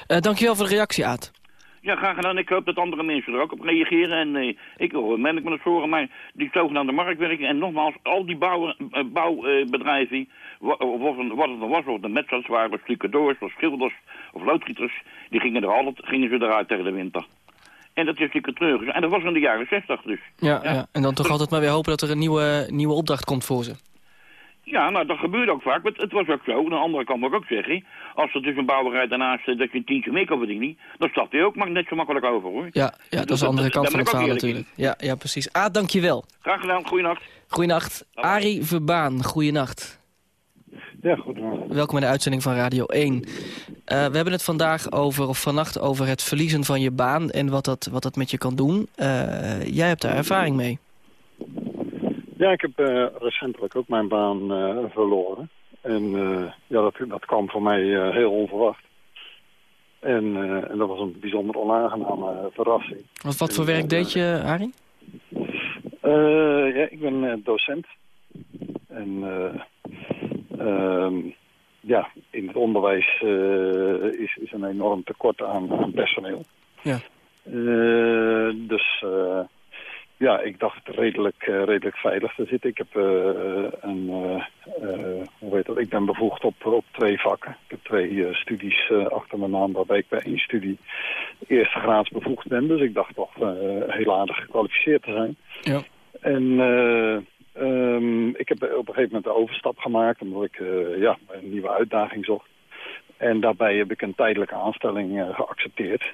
Eh, dankjewel voor de reactie, Aad. Ja, graag gedaan. Ik hoop dat andere mensen er ook op reageren. En eh, ik meen ik me dat horen, maar die zogenaamde marktwerking... en nogmaals, al die bouw, bouwbedrijven... wa- of wat het wat het dan was, of de metsels waren, stucadoors, of schilders of loodgieters... die gingen er altijd gingen ze eruit tegen de winter. En dat is natuurlijk treurig. En dat was in de jaren 60 dus. Ja, ja. En dan toch altijd maar weer hopen dat er een nieuwe, nieuwe opdracht komt voor ze. Ja, nou, dat gebeurde ook vaak. Maar het, het was ook zo. Aan de andere kant moet ik ook zeggen... als er dus een bouwerij daarnaast dat je een tientje meer kan verdienen... dan staat hij ook maar net zo makkelijk over, hoor. Ja, ja dat is de andere kant van het verhaal natuurlijk. Ja, ja, precies. Aad, dankjewel. Graag gedaan. Goeienacht. Goeienacht. Arie Verbaan, goeienacht. Ja, goedenavond. Welkom in de uitzending van Radio 1. Eh, we hebben het vandaag over, of vannacht over het verliezen van je baan... en wat dat, wat dat met je kan doen. Eh, jij hebt daar ervaring mee. Ja, ik heb eh, recentelijk ook mijn baan verloren. En ja, dat, dat kwam voor mij heel onverwacht. En, en dat was een bijzonder onaangename verrassing. Wat, wat voor werk deed je, Arie? Ja, ik ben docent. En ehm, ja, in het onderwijs eh, is, is een enorm tekort aan, aan personeel. Ja. Eh, dus eh, ja, ik dacht redelijk, redelijk veilig te zitten. Ik heb eh, een, hoe heet dat? Ik ben bevoegd op, op twee vakken. Ik heb twee studies achter mijn naam, waarbij ik bij één studie eerste graads bevoegd ben. Dus ik dacht toch heel aardig gekwalificeerd te zijn. Ja. En eh, ehm, ik heb op een gegeven moment de overstap gemaakt, omdat ik eh, ja, een nieuwe uitdaging zocht. En daarbij heb ik een tijdelijke aanstelling eh, geaccepteerd.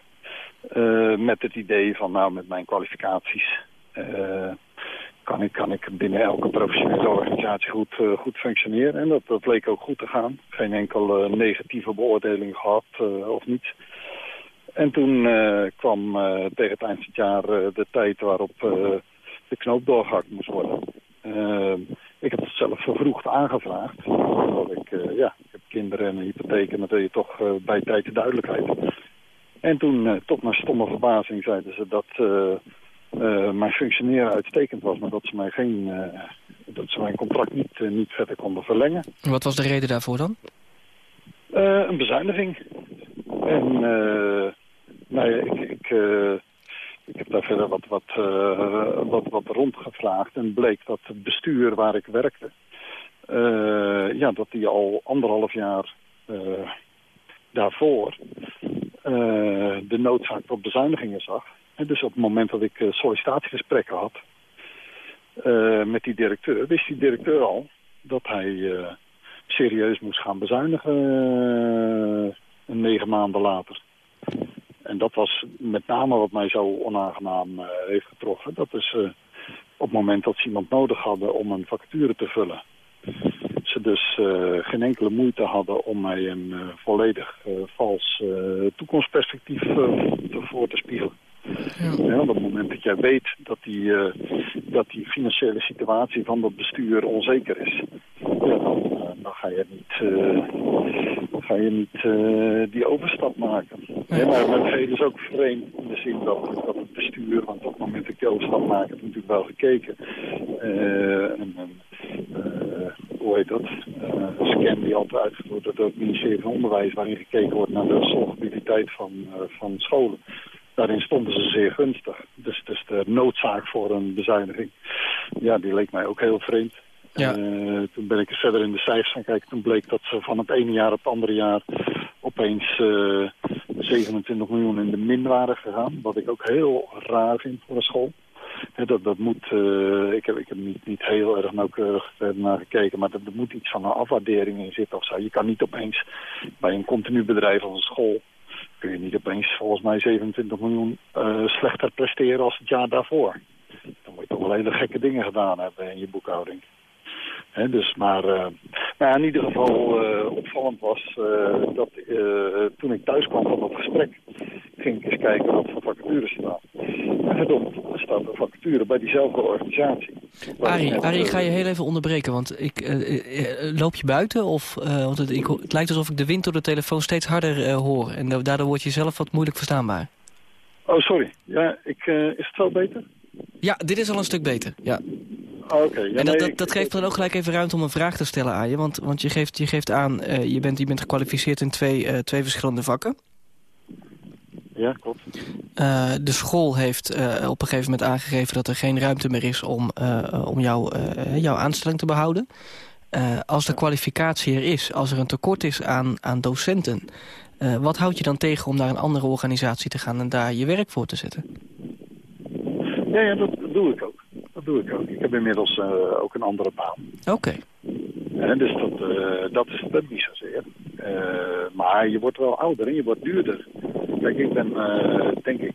Eh, met het idee van, nou, met mijn kwalificaties kan, ik, kan ik binnen elke professionele organisatie goed, goed functioneren. En dat, dat leek ook goed te gaan. Geen enkele negatieve beoordeling gehad eh, of niets. En toen kwam tegen het eind van het jaar de tijd waarop de knoop doorgehakt moest worden. Eh, ik heb het zelf vervroegd aangevraagd. Omdat ik, eh, ja, ik heb kinderen en een hypotheek en dat wil je toch eh, bij tijd de duidelijkheid. En toen, eh, tot mijn stomme verbazing, zeiden ze dat mijn functioneren uitstekend was, maar dat ze mij geen, dat ze mijn contract niet, niet verder konden verlengen. Wat was de reden daarvoor dan? Een bezuiniging. En nou ja, ik, ik, ik heb daar verder wat, wat, eh, wat, wat rondgevraagd en bleek dat het bestuur waar ik werkte, eh, ja, dat die al anderhalf jaar eh, daarvoor de noodzaak tot bezuinigingen zag. En dus op het moment dat ik sollicitatiegesprekken had met die directeur, wist die directeur al dat hij serieus moest gaan bezuinigen negen maanden later. En dat was met name wat mij zo onaangenaam eh, heeft getroffen. Dat is eh, op het moment dat ze iemand nodig hadden om een vacature te vullen. Ze dus eh, geen enkele moeite hadden om mij een volledig vals toekomstperspectief voor te spiegelen. Ja. op het moment dat jij weet dat die, eh, dat die financiële situatie van dat bestuur onzeker is, ja, dan, eh, dan ga je niet, uh, ga je niet die overstap maken. Ja, maar met velen is ook vreemd in de zin dat, dat het bestuur, want op het moment dat je overstap maakt, heb natuurlijk wel gekeken. en, hoe heet dat? een scan die altijd uitgevoerd wordt door het ministerie van Onderwijs, waarin gekeken wordt naar de solvabiliteit van, van scholen. Daarin stonden ze zeer gunstig. Dus, dus de noodzaak voor een bezuiniging, ja, die leek mij ook heel vreemd. Ja. Uh, toen ben ik verder in de cijfers gaan kijken. Toen bleek dat ze van het ene jaar op het andere jaar opeens uh, eh, 27 miljoen in de min waren gegaan. Wat ik ook heel raar vind voor een school. dat, dat moet, uh, ik heb, ik heb niet, niet heel erg nauwkeurig naar gekeken, maar er moet iets van een afwaardering in zitten of zo. Je kan niet opeens bij een continu bedrijf als een school kun je niet opeens volgens mij 27 miljoen uh, slechter presteren als het jaar daarvoor. Dan moet je toch wel hele gekke dingen gedaan hebben in je boekhouding. He, dus maar, uh, maar in ieder geval uh, opvallend was uh, dat toen ik thuis kwam van dat gesprek, ging ik eens kijken wat voor vacatures staan. En verdomd, er staat een vacature bij diezelfde organisatie. Arie, Arie, ik ga je heel even onderbreken, want ik, loop je buiten? Of, want het, ik, het lijkt alsof ik de wind door de telefoon steeds harder hoor. En daardoor word je zelf wat moeilijk verstaanbaar. Oh, sorry. Ja, ik, is het zo beter? Ja, dit is al een stuk beter, ja. Oh, oké. Ja, en dat, dat, dat geeft dan ook gelijk even ruimte om een vraag te stellen aan je. Want, want je, geeft, je geeft aan, uh, je, bent, je bent gekwalificeerd in twee, uh, twee verschillende vakken. Ja, klopt. Uh, de school heeft op een gegeven moment aangegeven dat er geen ruimte meer is om, om jou, jouw aanstelling te behouden. als de kwalificatie er is, als er een tekort is aan, aan docenten... wat houd je dan tegen om naar een andere organisatie te gaan en daar je werk voor te zetten? Ja, ja dat doe ik ook. Dat doe ik ook. Ik heb inmiddels uh, ook een andere baan. Oké. Okay. dus dat, uh, dat is dat niet zozeer. Uh, maar je wordt wel ouder en je wordt duurder. Kijk, ik ben denk ik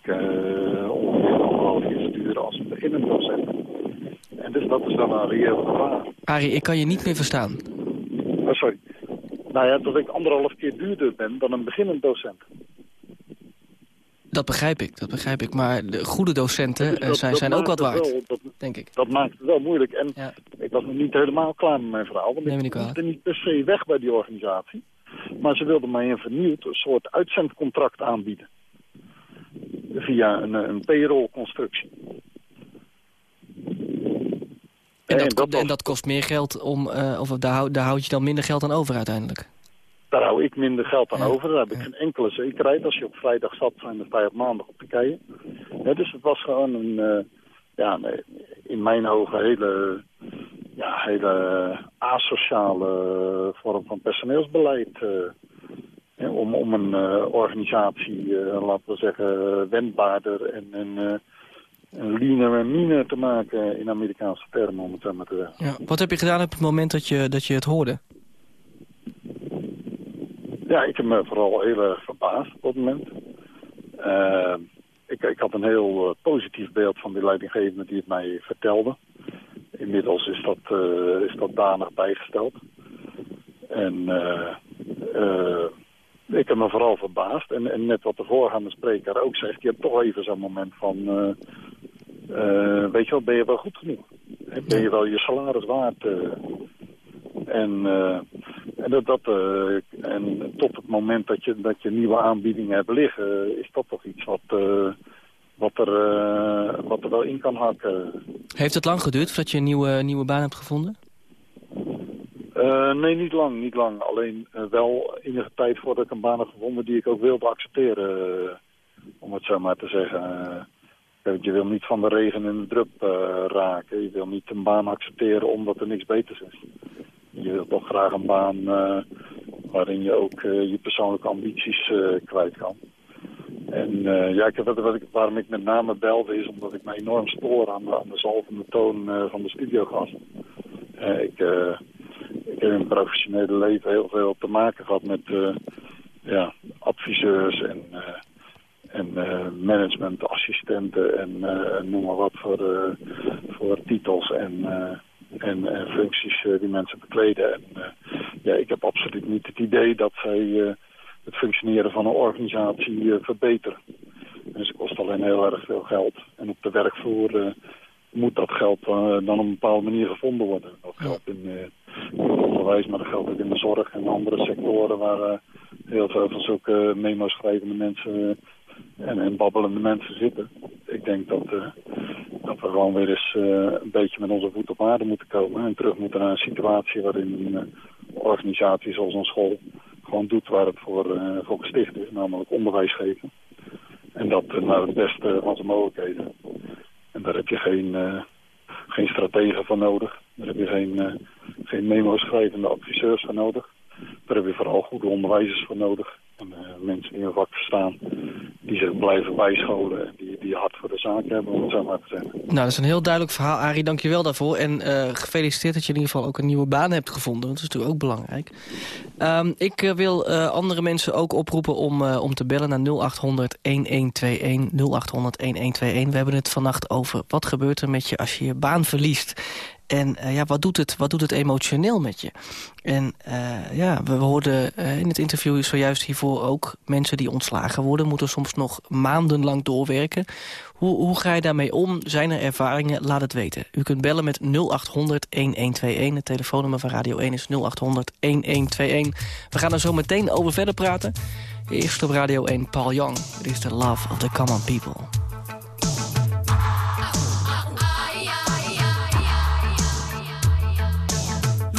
ongeveer anderhalf keer duurder als een beginnend docent. En dus dat is dan een reëel gevaar. Arie, ik kan je niet meer verstaan. Oh, sorry. Nou ja, dat ik anderhalf keer duurder ben dan een beginnend docent. Dat begrijp ik, dat begrijp ik. Maar de goede docenten eh, zijn, zijn ook wat waard, dat, denk ik. Dat maakt het wel moeilijk. En ik was nog niet helemaal klaar met mijn verhaal. Want ik moest niet per se weg bij die organisatie. Maar ze wilden mij een vernieuwd soort uitzendcontract aanbieden. Via een, een payroll-constructie. En, dat, en dat, kost meer geld om, uh, of daar, daar houd je dan minder geld aan over uiteindelijk? Daar hou ik minder geld aan over. Daar heb ik geen enkele zekerheid. Als je op vrijdag zat zijn, dan sta je op maandag op de keien. dus het was gewoon een, uh, ja, in mijn ogen hele, ja, hele asociale vorm van personeelsbeleid. Uh, om, om een uh, organisatie, laten we zeggen, wendbaarder en, en een leaner en meaner te maken in Amerikaanse termen, om het zo maar te zeggen. Ja. Wat heb je gedaan op het moment dat je, dat je het hoorde? Ja, ik heb me vooral heel erg verbaasd op dat moment. Uh, ik, ik, had een heel uh, positief beeld van die leidinggevende die het mij vertelde. Inmiddels is dat, uh, is dat danig bijgesteld. En ik heb me vooral verbaasd. En, en, net wat de voorgaande spreker ook zegt, je hebt toch even zo'n moment van... weet je wel, ben je wel goed genoeg? Ben je wel je salaris waard? En, uh, en, dat, dat, uh, en tot het moment dat je, dat je nieuwe aanbiedingen hebt liggen, is dat toch iets wat, uh, wat, er, wat er wel in kan hakken. Heeft het lang geduurd voordat je een nieuwe, nieuwe baan hebt gevonden? nee, niet lang, niet lang. Alleen wel enige tijd voordat ik een baan heb gevonden die ik ook wilde accepteren, om het zo maar te zeggen. Je wil niet van de regen in de drup raken. Je wil niet een baan accepteren omdat er niks beters is je wilt toch graag een baan uh, waarin je ook uh, je persoonlijke ambities uh, kwijt kan. En ja, ik, wat, wat ik, waarom ik met name belde is omdat ik me enorm stoor aan de, aan de zalvende toon van de studiogast. ik, ik heb in mijn professionele leven heel veel te maken gehad met ja, adviseurs en, en managementassistenten en noem maar wat voor, voor titels en en, en functies uh, die mensen bekleden. En uh, ja, ik heb absoluut niet het idee dat zij uh, het functioneren van een organisatie verbeteren. En ze kost alleen heel erg veel geld. En op de werkvloer eh, moet dat geld eh, dan op een bepaalde manier gevonden worden. Dat geldt in, eh, in het onderwijs, maar dat geldt ook in de zorg en andere sectoren waar eh, heel veel van zulke memo schrijvende mensen eh, en, en babbelende mensen zitten. Ik denk dat, eh, dat we gewoon weer eens eh, een beetje met onze voet op aarde moeten komen en terug moeten naar een situatie waarin een eh, organisatie zoals een school gewoon doet waar het voor, gesticht is, namelijk onderwijs geven. En dat naar het beste van zijn mogelijkheden. En daar heb je geen, geen strategen voor nodig. Daar heb je geen, geen memo schrijvende adviseurs voor nodig. Daar heb je vooral goede onderwijzers voor nodig. En eh, mensen die hun vak verstaan, die zich blijven bijscholen en die, die hard voor de zaak hebben, om het zo maar te zeggen. Nou, dat is een heel duidelijk verhaal, Arie. Dank je wel daarvoor. En eh, gefeliciteerd dat je in ieder geval ook een nieuwe baan hebt gevonden. Dat is natuurlijk ook belangrijk. Ehm, ik eh, wil andere mensen ook oproepen om, om te bellen naar 0800 1121. 0800 1121. We hebben het vannacht over wat gebeurt er met je als je je baan verliest. En eh, ja, wat doet, het, wat doet het emotioneel met je? En eh, ja, we, hoorden eh, in het interview zojuist hiervoor ook... mensen die ontslagen worden, moeten soms nog maandenlang doorwerken. Hoe, hoe ga je daarmee om? Zijn er ervaringen? Laat het weten. U kunt bellen met 0800-1121. Het telefoonnummer van Radio 1 is 0800-1121. We gaan er zo meteen over verder praten. Eerst op Radio 1 Paul Young. Dit is The Love of the Common People.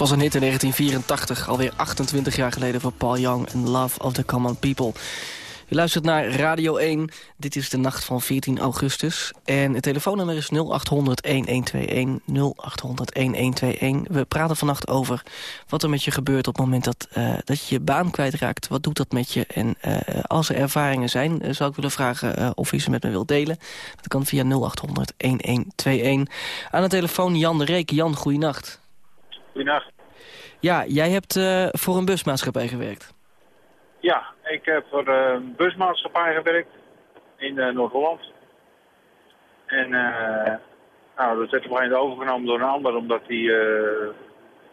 Was een hit in 1984, alweer 28 jaar geleden voor Paul Young en Love of the Common People. U luistert naar Radio 1. Dit is de nacht van 14 augustus. En het telefoonnummer is 0800-1121. 0800-1121. We praten vannacht over wat er met je gebeurt op het moment dat, eh, dat je je baan kwijtraakt. Wat doet dat met je? En eh, als er ervaringen zijn, eh, zou ik willen vragen of u ze met me wilt delen. Dat kan via 0800-1121. Aan de telefoon Jan de Reek. Jan, goeienacht. Goedenacht. Ja, jij hebt eh, voor een busmaatschappij gewerkt. Ja, ik heb voor een busmaatschappij gewerkt in eh, Noord-Holland. En eh, nou, dat werd op een gegeven moment overgenomen door een ander omdat hij eh,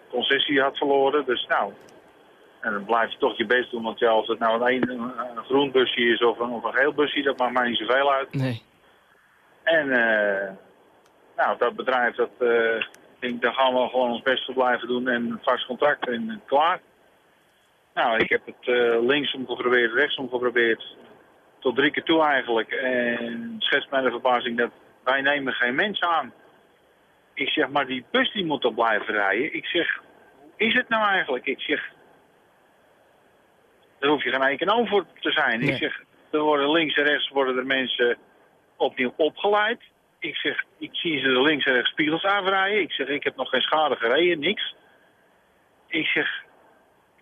concessie had verloren. Dus nou, en dan blijf je toch je best doen. Want ja, als het nou een, een, een groen busje is of een, of een geel busje, dat maakt mij niet zoveel uit. Nee. En eh, nou, dat bedrijf, dat, eh, ik denk, daar gaan we gewoon ons best voor blijven doen en een vast contract en eh, klaar. Nou, ik heb het eh, linksom geprobeerd, rechtsom geprobeerd. Tot drie keer toe eigenlijk. En schetst mij de verbazing dat wij nemen geen mensen aan. Ik zeg, maar die bus die moet toch blijven rijden. Ik zeg, hoe is het nou eigenlijk? Ik zeg, daar hoef je geen econoom voor te zijn. Ik zeg, er worden links en rechts worden er mensen opnieuw opgeleid. Ik zeg, ik zie ze links en rechts spiegels afrijden. Ik zeg, ik heb nog geen schade gereden, niks. Ik zeg,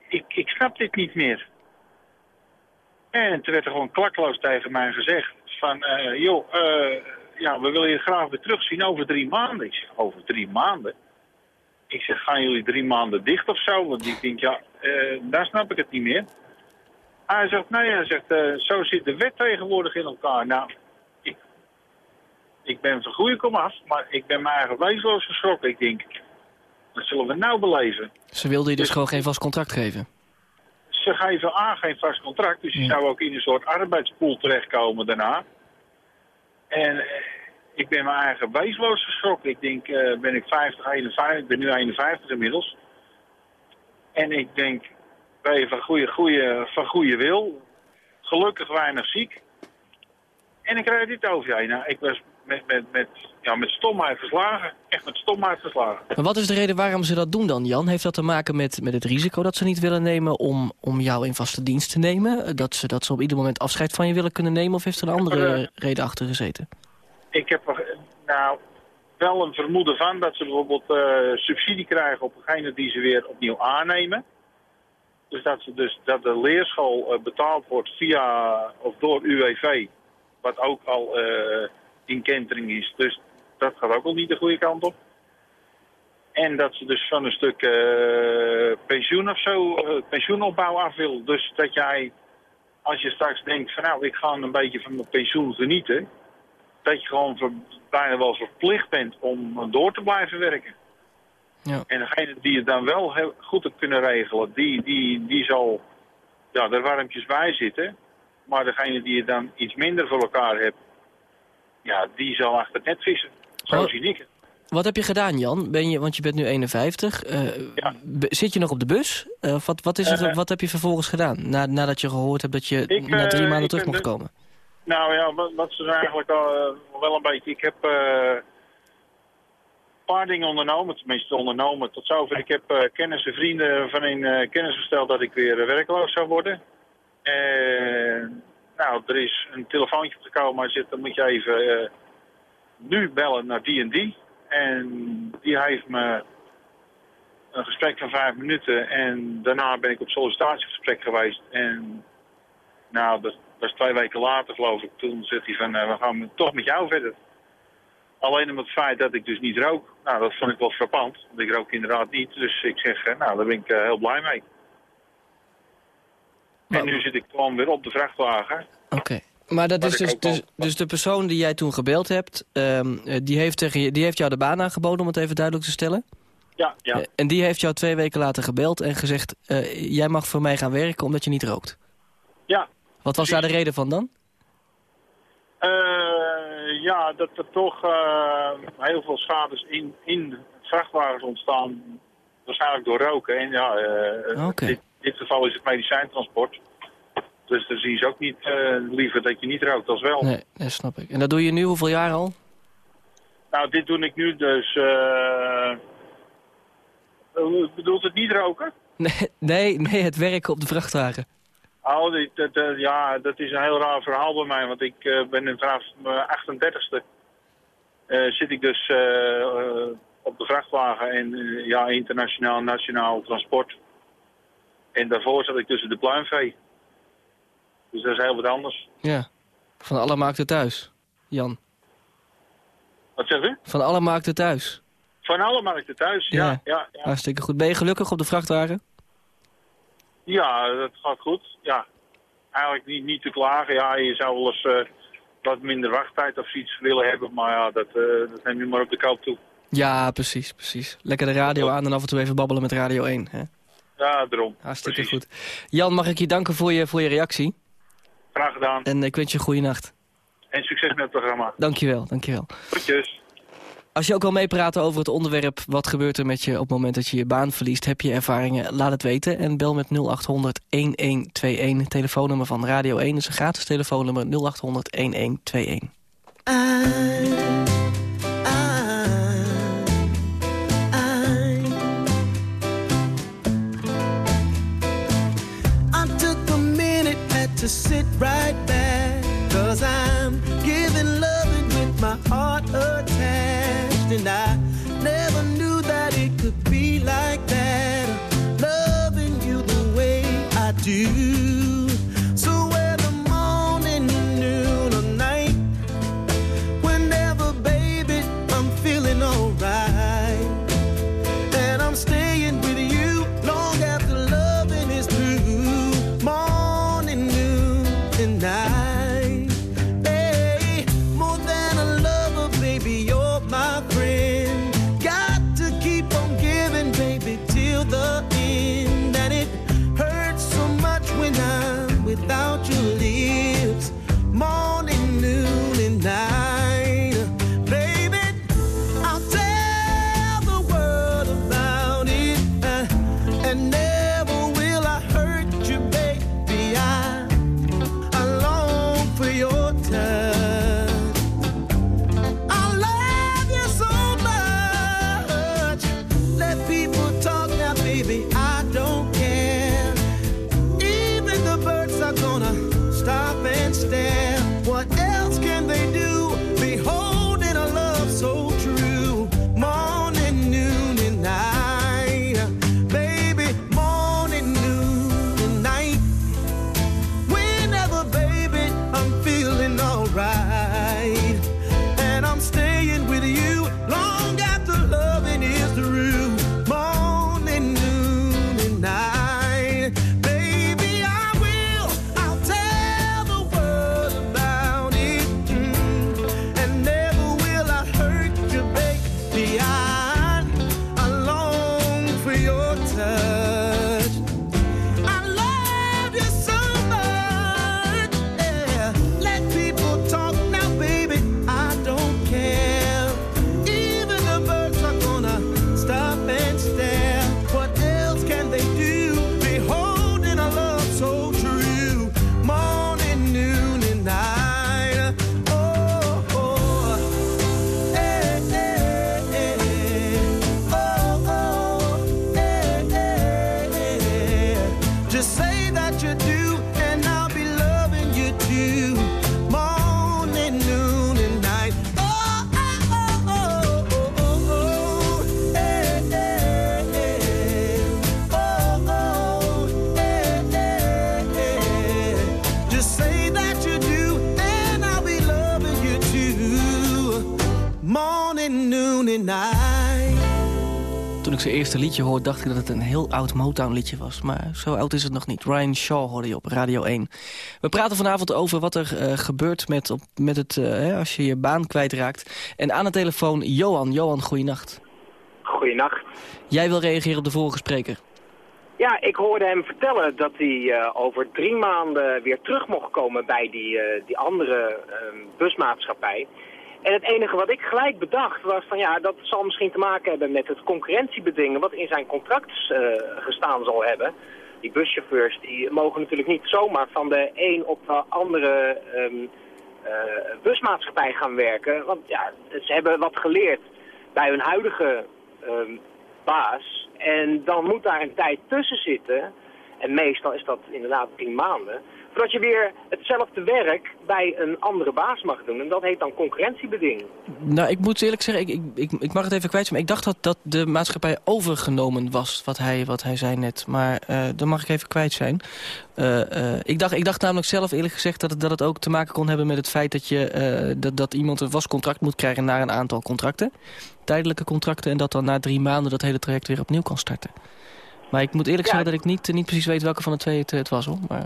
ik, ik snap dit niet meer. En toen werd er gewoon klakloos tegen mij gezegd van, eh, joh, eh, ja, we willen je graag weer terugzien over drie maanden. Ik zeg, over drie maanden? Ik zeg, gaan jullie drie maanden dicht of zo? Want ik denk, ja, eh, daar snap ik het niet meer. Hij zegt, nee, hij zegt, zo zit de wet tegenwoordig in elkaar. Nou, ik ben van goede kom af, maar ik ben me eigen wezenloos geschrokken. Ik denk, wat zullen we nou beleven? Ze wilden je dus gewoon geen vast contract geven. Ze geven aan geen vast contract, dus je zou ook in een soort arbeidspool terechtkomen daarna. En eh, ik ben mijn eigen wezenloos geschrokken. Ik denk, eh, ben ik 50, 51, ik ben nu 51 inmiddels. En ik denk, ben je van goede, goede, van goede wil, gelukkig weinig ziek. En ik rijd dit over je heen. Nou, ik was met, met, met, ja, met stomheid verslagen. Echt met stomheid verslagen. Maar wat is de reden waarom ze dat doen dan, Jan? Heeft dat te maken met, met het risico dat ze niet willen nemen om, om jou in vaste dienst te nemen? Dat ze, dat ze op ieder moment afscheid van je willen kunnen nemen? Of heeft er een andere eh, reden achter gezeten? Ik heb er nou wel een vermoeden van dat ze bijvoorbeeld eh, subsidie krijgen op degene die ze weer opnieuw aannemen. Dus dat, ze dus, dat de leerschool eh, betaald wordt via of door UWV, wat ook al in kentering is. Dus dat gaat ook al niet de goede kant op. En dat ze dus van een stuk eh, pensioen of zo, eh, pensioenopbouw af wil. Dus dat jij, als je straks denkt van nou, ik ga een beetje van mijn pensioen genieten, dat je gewoon ver- bijna wel verplicht bent om door te blijven werken. Ja. En degene die het dan wel heel goed hebt kunnen regelen, die, die, die zal ja, er warmpjes bij zitten. Maar degene die het dan iets minder voor elkaar hebt, ja, die zal achter het net vissen. Zo Oh. zie ik het. Wat heb je gedaan, Jan? Ben je, want je bent nu 51. eh, zit je nog op de bus? Eh, wat, wat, is het, Eh. wat heb je vervolgens gedaan? Na, nadat je gehoord hebt dat je Ik, na drie maanden terug mocht de- komen? Nou ja, wat, wat ze eigenlijk al, wel een beetje... Ik heb een paar dingen ondernomen, tenminste ondernomen tot zover. Ik heb kennis en vrienden van eh, kennis gesteld dat ik weer werkloos zou worden. En nou, er is een telefoontje gekomen, maar zit, dan moet je even eh, nu bellen naar die en die. En die heeft me een gesprek van vijf minuten en daarna ben ik op sollicitatiegesprek geweest. En nou, dat was twee weken later geloof ik. Toen zegt hij van, eh, we gaan toch met jou verder. Alleen om het feit dat ik dus niet rook. Nou, dat vond ik wel frappant. Want ik rook inderdaad niet. Dus ik zeg, eh, nou, daar ben ik heel blij mee. En nu zit ik gewoon weer op de vrachtwagen. Oké. Maar dat is dus, dus, dus de persoon die jij toen gebeld hebt... ehm, eh, die, heeft tegen je, die heeft jou de baan aangeboden, om het even duidelijk te stellen? Ja, ja. Eh, en die heeft jou twee weken later gebeld en gezegd... eh, jij mag voor mij gaan werken omdat je niet rookt. Ja. Wat was daar de reden van dan? Eh, ja, dat er toch heel veel schades in, in vrachtwagens ontstaan. Waarschijnlijk door roken. En ja, eh, Oké. dit, dit geval is het medicijntransport. Dus dan zien ze ook niet eh, liever dat je niet rookt als wel. Nee, dat snap ik. En dat doe je nu hoeveel jaar al? Nou, dit doe ik nu dus... eh, bedoelt het niet roken? Nee, nee, nee het werken op de vrachtwagen. Oh, dit, dat, ja, dat is een heel raar verhaal bij mij. Want ik ben in- vanaf mijn 38ste eh, zit ik dus op de vrachtwagen en ja, internationaal, nationaal transport. En daarvoor zat ik tussen de pluimvee. Dus dat is heel wat anders. Ja. Van alle markten thuis, Jan. Wat zegt u? Van alle markten thuis. Van alle markten thuis, ja. Ja. Ja, ja, Hartstikke goed. Ben je gelukkig op de vrachtwagen? ja. dat gaat goed. Ja. Eigenlijk niet, niet te klagen. Ja, je zou wel eens eh, wat minder wachttijd of iets willen hebben. Maar ja, dat, eh, dat neem je maar op de koop toe. Ja, precies, precies. Lekker de radio aan en af en toe even babbelen met Radio 1. Hè? Ja, daarom. Hartstikke goed. Jan, mag ik je danken voor je, voor je reactie? Graag gedaan. En ik wens je een goede nacht. En succes met het programma. Dankjewel, dankjewel. Groetjes. Als je ook wil meepraten over het onderwerp... wat gebeurt er met je op het moment dat je je baan verliest... heb je ervaringen, laat het weten. En bel met 0800-1121. Telefoonnummer van Radio 1 is een gratis telefoonnummer 0800-1121. I to sit right back. Cause I'm giving loving with my heart attached. And I eerste liedje hoorde, dacht ik dat het een heel oud Motown liedje was. Maar zo oud is het nog niet. Ryan Shaw hoorde je op Radio 1. We praten vanavond over wat er eh, gebeurt met, op, met het, eh, hè, als je je baan kwijtraakt. En aan de telefoon Johan. Johan, goeienacht. Goeienacht. Jij wil reageren op de vorige spreker. Ja, ik hoorde hem vertellen dat hij eh, over drie maanden weer terug mocht komen bij die, die andere ehm, busmaatschappij. En het enige wat ik gelijk bedacht was van ja, dat zal misschien te maken hebben met het concurrentiebedingen wat in zijn contract eh, gestaan zal hebben. Die buschauffeurs die mogen natuurlijk niet zomaar van de een op de andere ehm, eh, busmaatschappij gaan werken. Want ja, ze hebben wat geleerd bij hun huidige ehm, baas. En dan moet daar een tijd tussen zitten. En meestal is dat inderdaad drie maanden. Voordat je weer hetzelfde werk bij een andere baas mag doen. En dat heet dan concurrentiebeding. Nou, ik moet eerlijk zeggen, ik, ik, ik, ik mag het even kwijt zijn... maar ik dacht dat, dat de maatschappij overgenomen was, wat hij, wat hij zei net. Maar uh, dan mag ik even kwijt zijn. Uh, uh, ik, dacht, ik dacht namelijk zelf eerlijk gezegd dat het, dat het ook te maken kon hebben met het feit... dat, je, dat, dat iemand een vast contract moet krijgen naar een aantal contracten. Tijdelijke contracten en dat dan na drie maanden dat hele traject weer opnieuw kan starten. Maar ik moet eerlijk ja, zeggen dat ik niet, niet precies weet welke van de twee het, het was. hoor. Maar...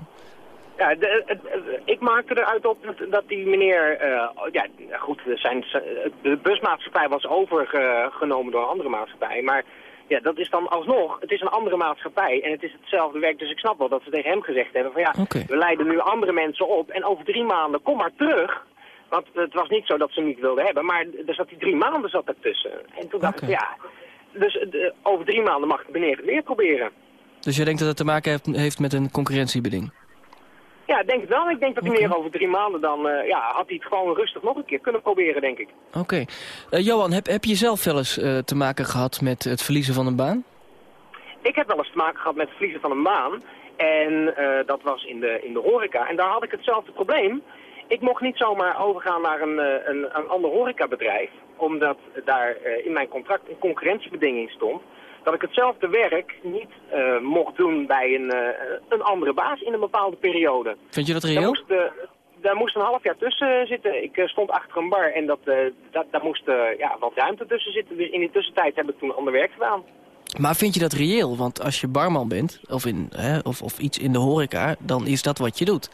Ja, de, het, ik maakte eruit op dat, dat die meneer, uh, ja goed, zijn, de busmaatschappij was overgenomen door een andere maatschappij, maar ja, dat is dan alsnog, het is een andere maatschappij en het is hetzelfde werk, dus ik snap wel dat ze tegen hem gezegd hebben van ja, okay. we leiden nu andere mensen op en over drie maanden kom maar terug, want het was niet zo dat ze hem niet wilden hebben, maar er zat die drie maanden zat ertussen. En toen dacht okay. ik, ja, dus de, over drie maanden mag de meneer het weer proberen. Dus jij denkt dat het te maken heeft, heeft met een concurrentiebeding? Ja, denk het wel. Ik denk dat hij okay. meer over drie maanden dan, uh, ja, had hij het gewoon rustig nog een keer kunnen proberen, denk ik. Oké. Okay. Uh, Johan, heb, heb je zelf wel eens uh, te maken gehad met het verliezen van een baan? Ik heb wel eens te maken gehad met het verliezen van een baan. En dat was in de, in de horeca. En daar had ik hetzelfde probleem. Ik mocht niet zomaar overgaan naar een, een, een ander horecabedrijf. Omdat daar in mijn contract een concurrentiebedinging stond dat ik hetzelfde werk niet uh, mocht doen bij een, uh, een andere baas in een bepaalde periode. Vind je dat reëel? Daar moest, uh, daar moest een half jaar tussen zitten. Ik stond achter een bar en dat, dat, daar moest ja, wat ruimte tussen zitten. Dus in die tussentijd heb ik toen ander werk gedaan. Maar vind je dat reëel? Want als je barman bent, of, in, hè, of, of iets in de horeca, dan is dat wat je doet.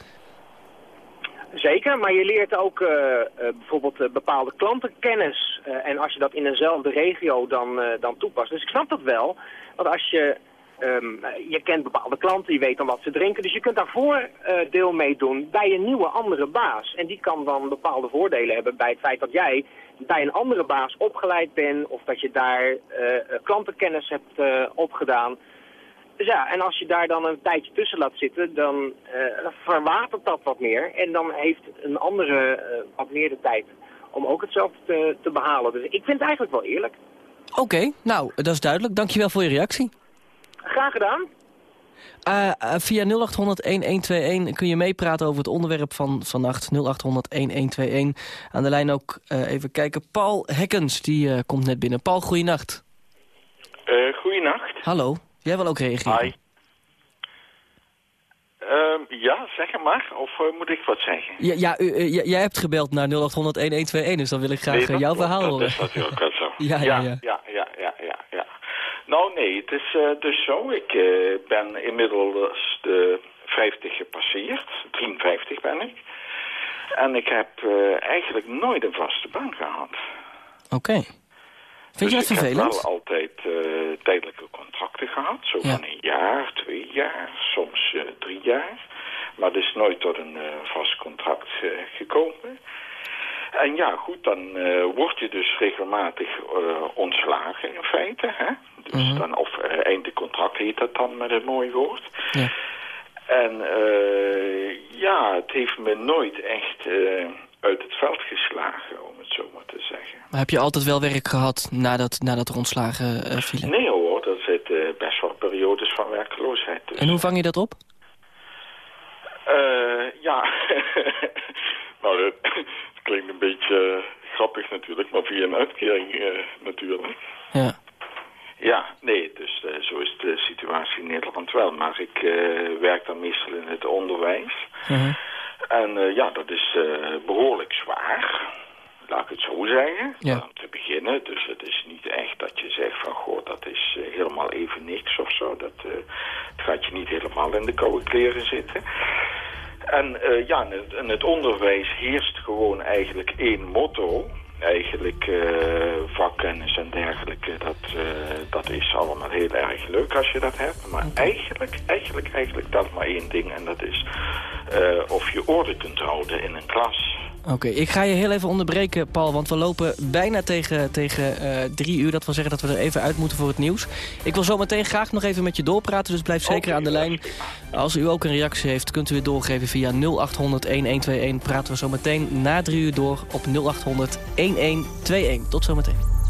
Zeker, maar je leert ook uh, uh, bijvoorbeeld uh, bepaalde klantenkennis. en als je dat in eenzelfde regio dan, dan toepast. Dus ik snap dat wel. Want als je, um, je kent bepaalde klanten, je weet dan wat ze drinken. Dus je kunt daarvoor deel mee doen bij een nieuwe andere baas. En die kan dan bepaalde voordelen hebben bij het feit dat jij bij een andere baas opgeleid bent. Of dat je daar klantenkennis hebt opgedaan. Dus ja, en als je daar dan een tijdje tussen laat zitten, dan uh, verwatert dat wat meer. En dan heeft een andere uh, wat meer de tijd om ook hetzelfde te, te, behalen. Dus ik vind het eigenlijk wel eerlijk. Oké, okay, nou, dat is duidelijk. Dankjewel voor je reactie. Graag gedaan. Uh, via 0800-1121 kun je meepraten over het onderwerp van vannacht. 0800-1121. Aan de lijn ook even kijken. Paul Hekkens, die komt net binnen. Paul, goeienacht. goeienacht. Hallo. Jij wil ook reageren? Hi. Uh, ja, zeg maar. Of uh, moet ik wat zeggen? Ja, ja uh, jij hebt gebeld naar 0800-1121, dus dan wil ik graag nee, jouw verhaal horen. Dat is natuurlijk wel zo. ja, ja, ja, ja. Ja, ja, ja, ja, Nou nee, het is dus zo. Ik ben inmiddels de 50 gepasseerd. 53 ben ik. En ik heb eigenlijk nooit een vaste baan gehad. Oké. Okay. Vind je dus vervelend? Ik heb wel altijd uh, tijdelijke contracten gehad. Zo ja. van een jaar, twee jaar, soms uh, drie jaar. Maar het is nooit tot een uh, vast contract gekomen. En ja, goed, dan word je dus regelmatig ontslagen in feite. Hè? Dus Mhm. mm -hmm. dan, of eindcontract heet dat dan met een mooi woord. Ja. En ja, het heeft me nooit echt uit het veld geslagen, om het zo maar te zeggen. Maar heb je altijd wel werk gehad nadat, nadat er ontslagen uh, vielen? Nee hoor, er zitten uh, best wel periodes van werkloosheid tussen. En hoe vang je dat op? Uh, ja, nou, het, het, klinkt een beetje grappig natuurlijk, maar via een uitkering natuurlijk. Ja. Ja, nee, dus uh, zo is de situatie in Nederland wel. Maar ik werk dan meestal in het onderwijs. -huh. En uh, ja, dat is behoorlijk zwaar. Laat ik het zo zeggen. Ja. Om te beginnen. Dus het is niet echt dat je zegt van... Goh, dat is helemaal even niks of zo. Dat, het gaat je niet helemaal in de koude kleren zitten. En ja, in het onderwijs heerst gewoon eigenlijk één motto eigenlijk uh, vakkennis en dergelijke, dat, uh, dat is allemaal heel erg leuk als je dat hebt. Maar eigenlijk, eigenlijk, eigenlijk telt maar één ding en dat is uh, of je orde kunt houden in een klas. Oké, okay, ik ga je heel even onderbreken, Paul, want we lopen bijna tegen, tegen drie uur. Dat wil zeggen dat we er even uit moeten voor het nieuws. Ik wil zo meteen graag nog even met je doorpraten, dus blijf zeker okay, aan de lijn. Als u ook een reactie heeft, kunt u het doorgeven via 0800-1121. Praten we zo meteen na drie uur door op 0800 1121. Tot zometeen.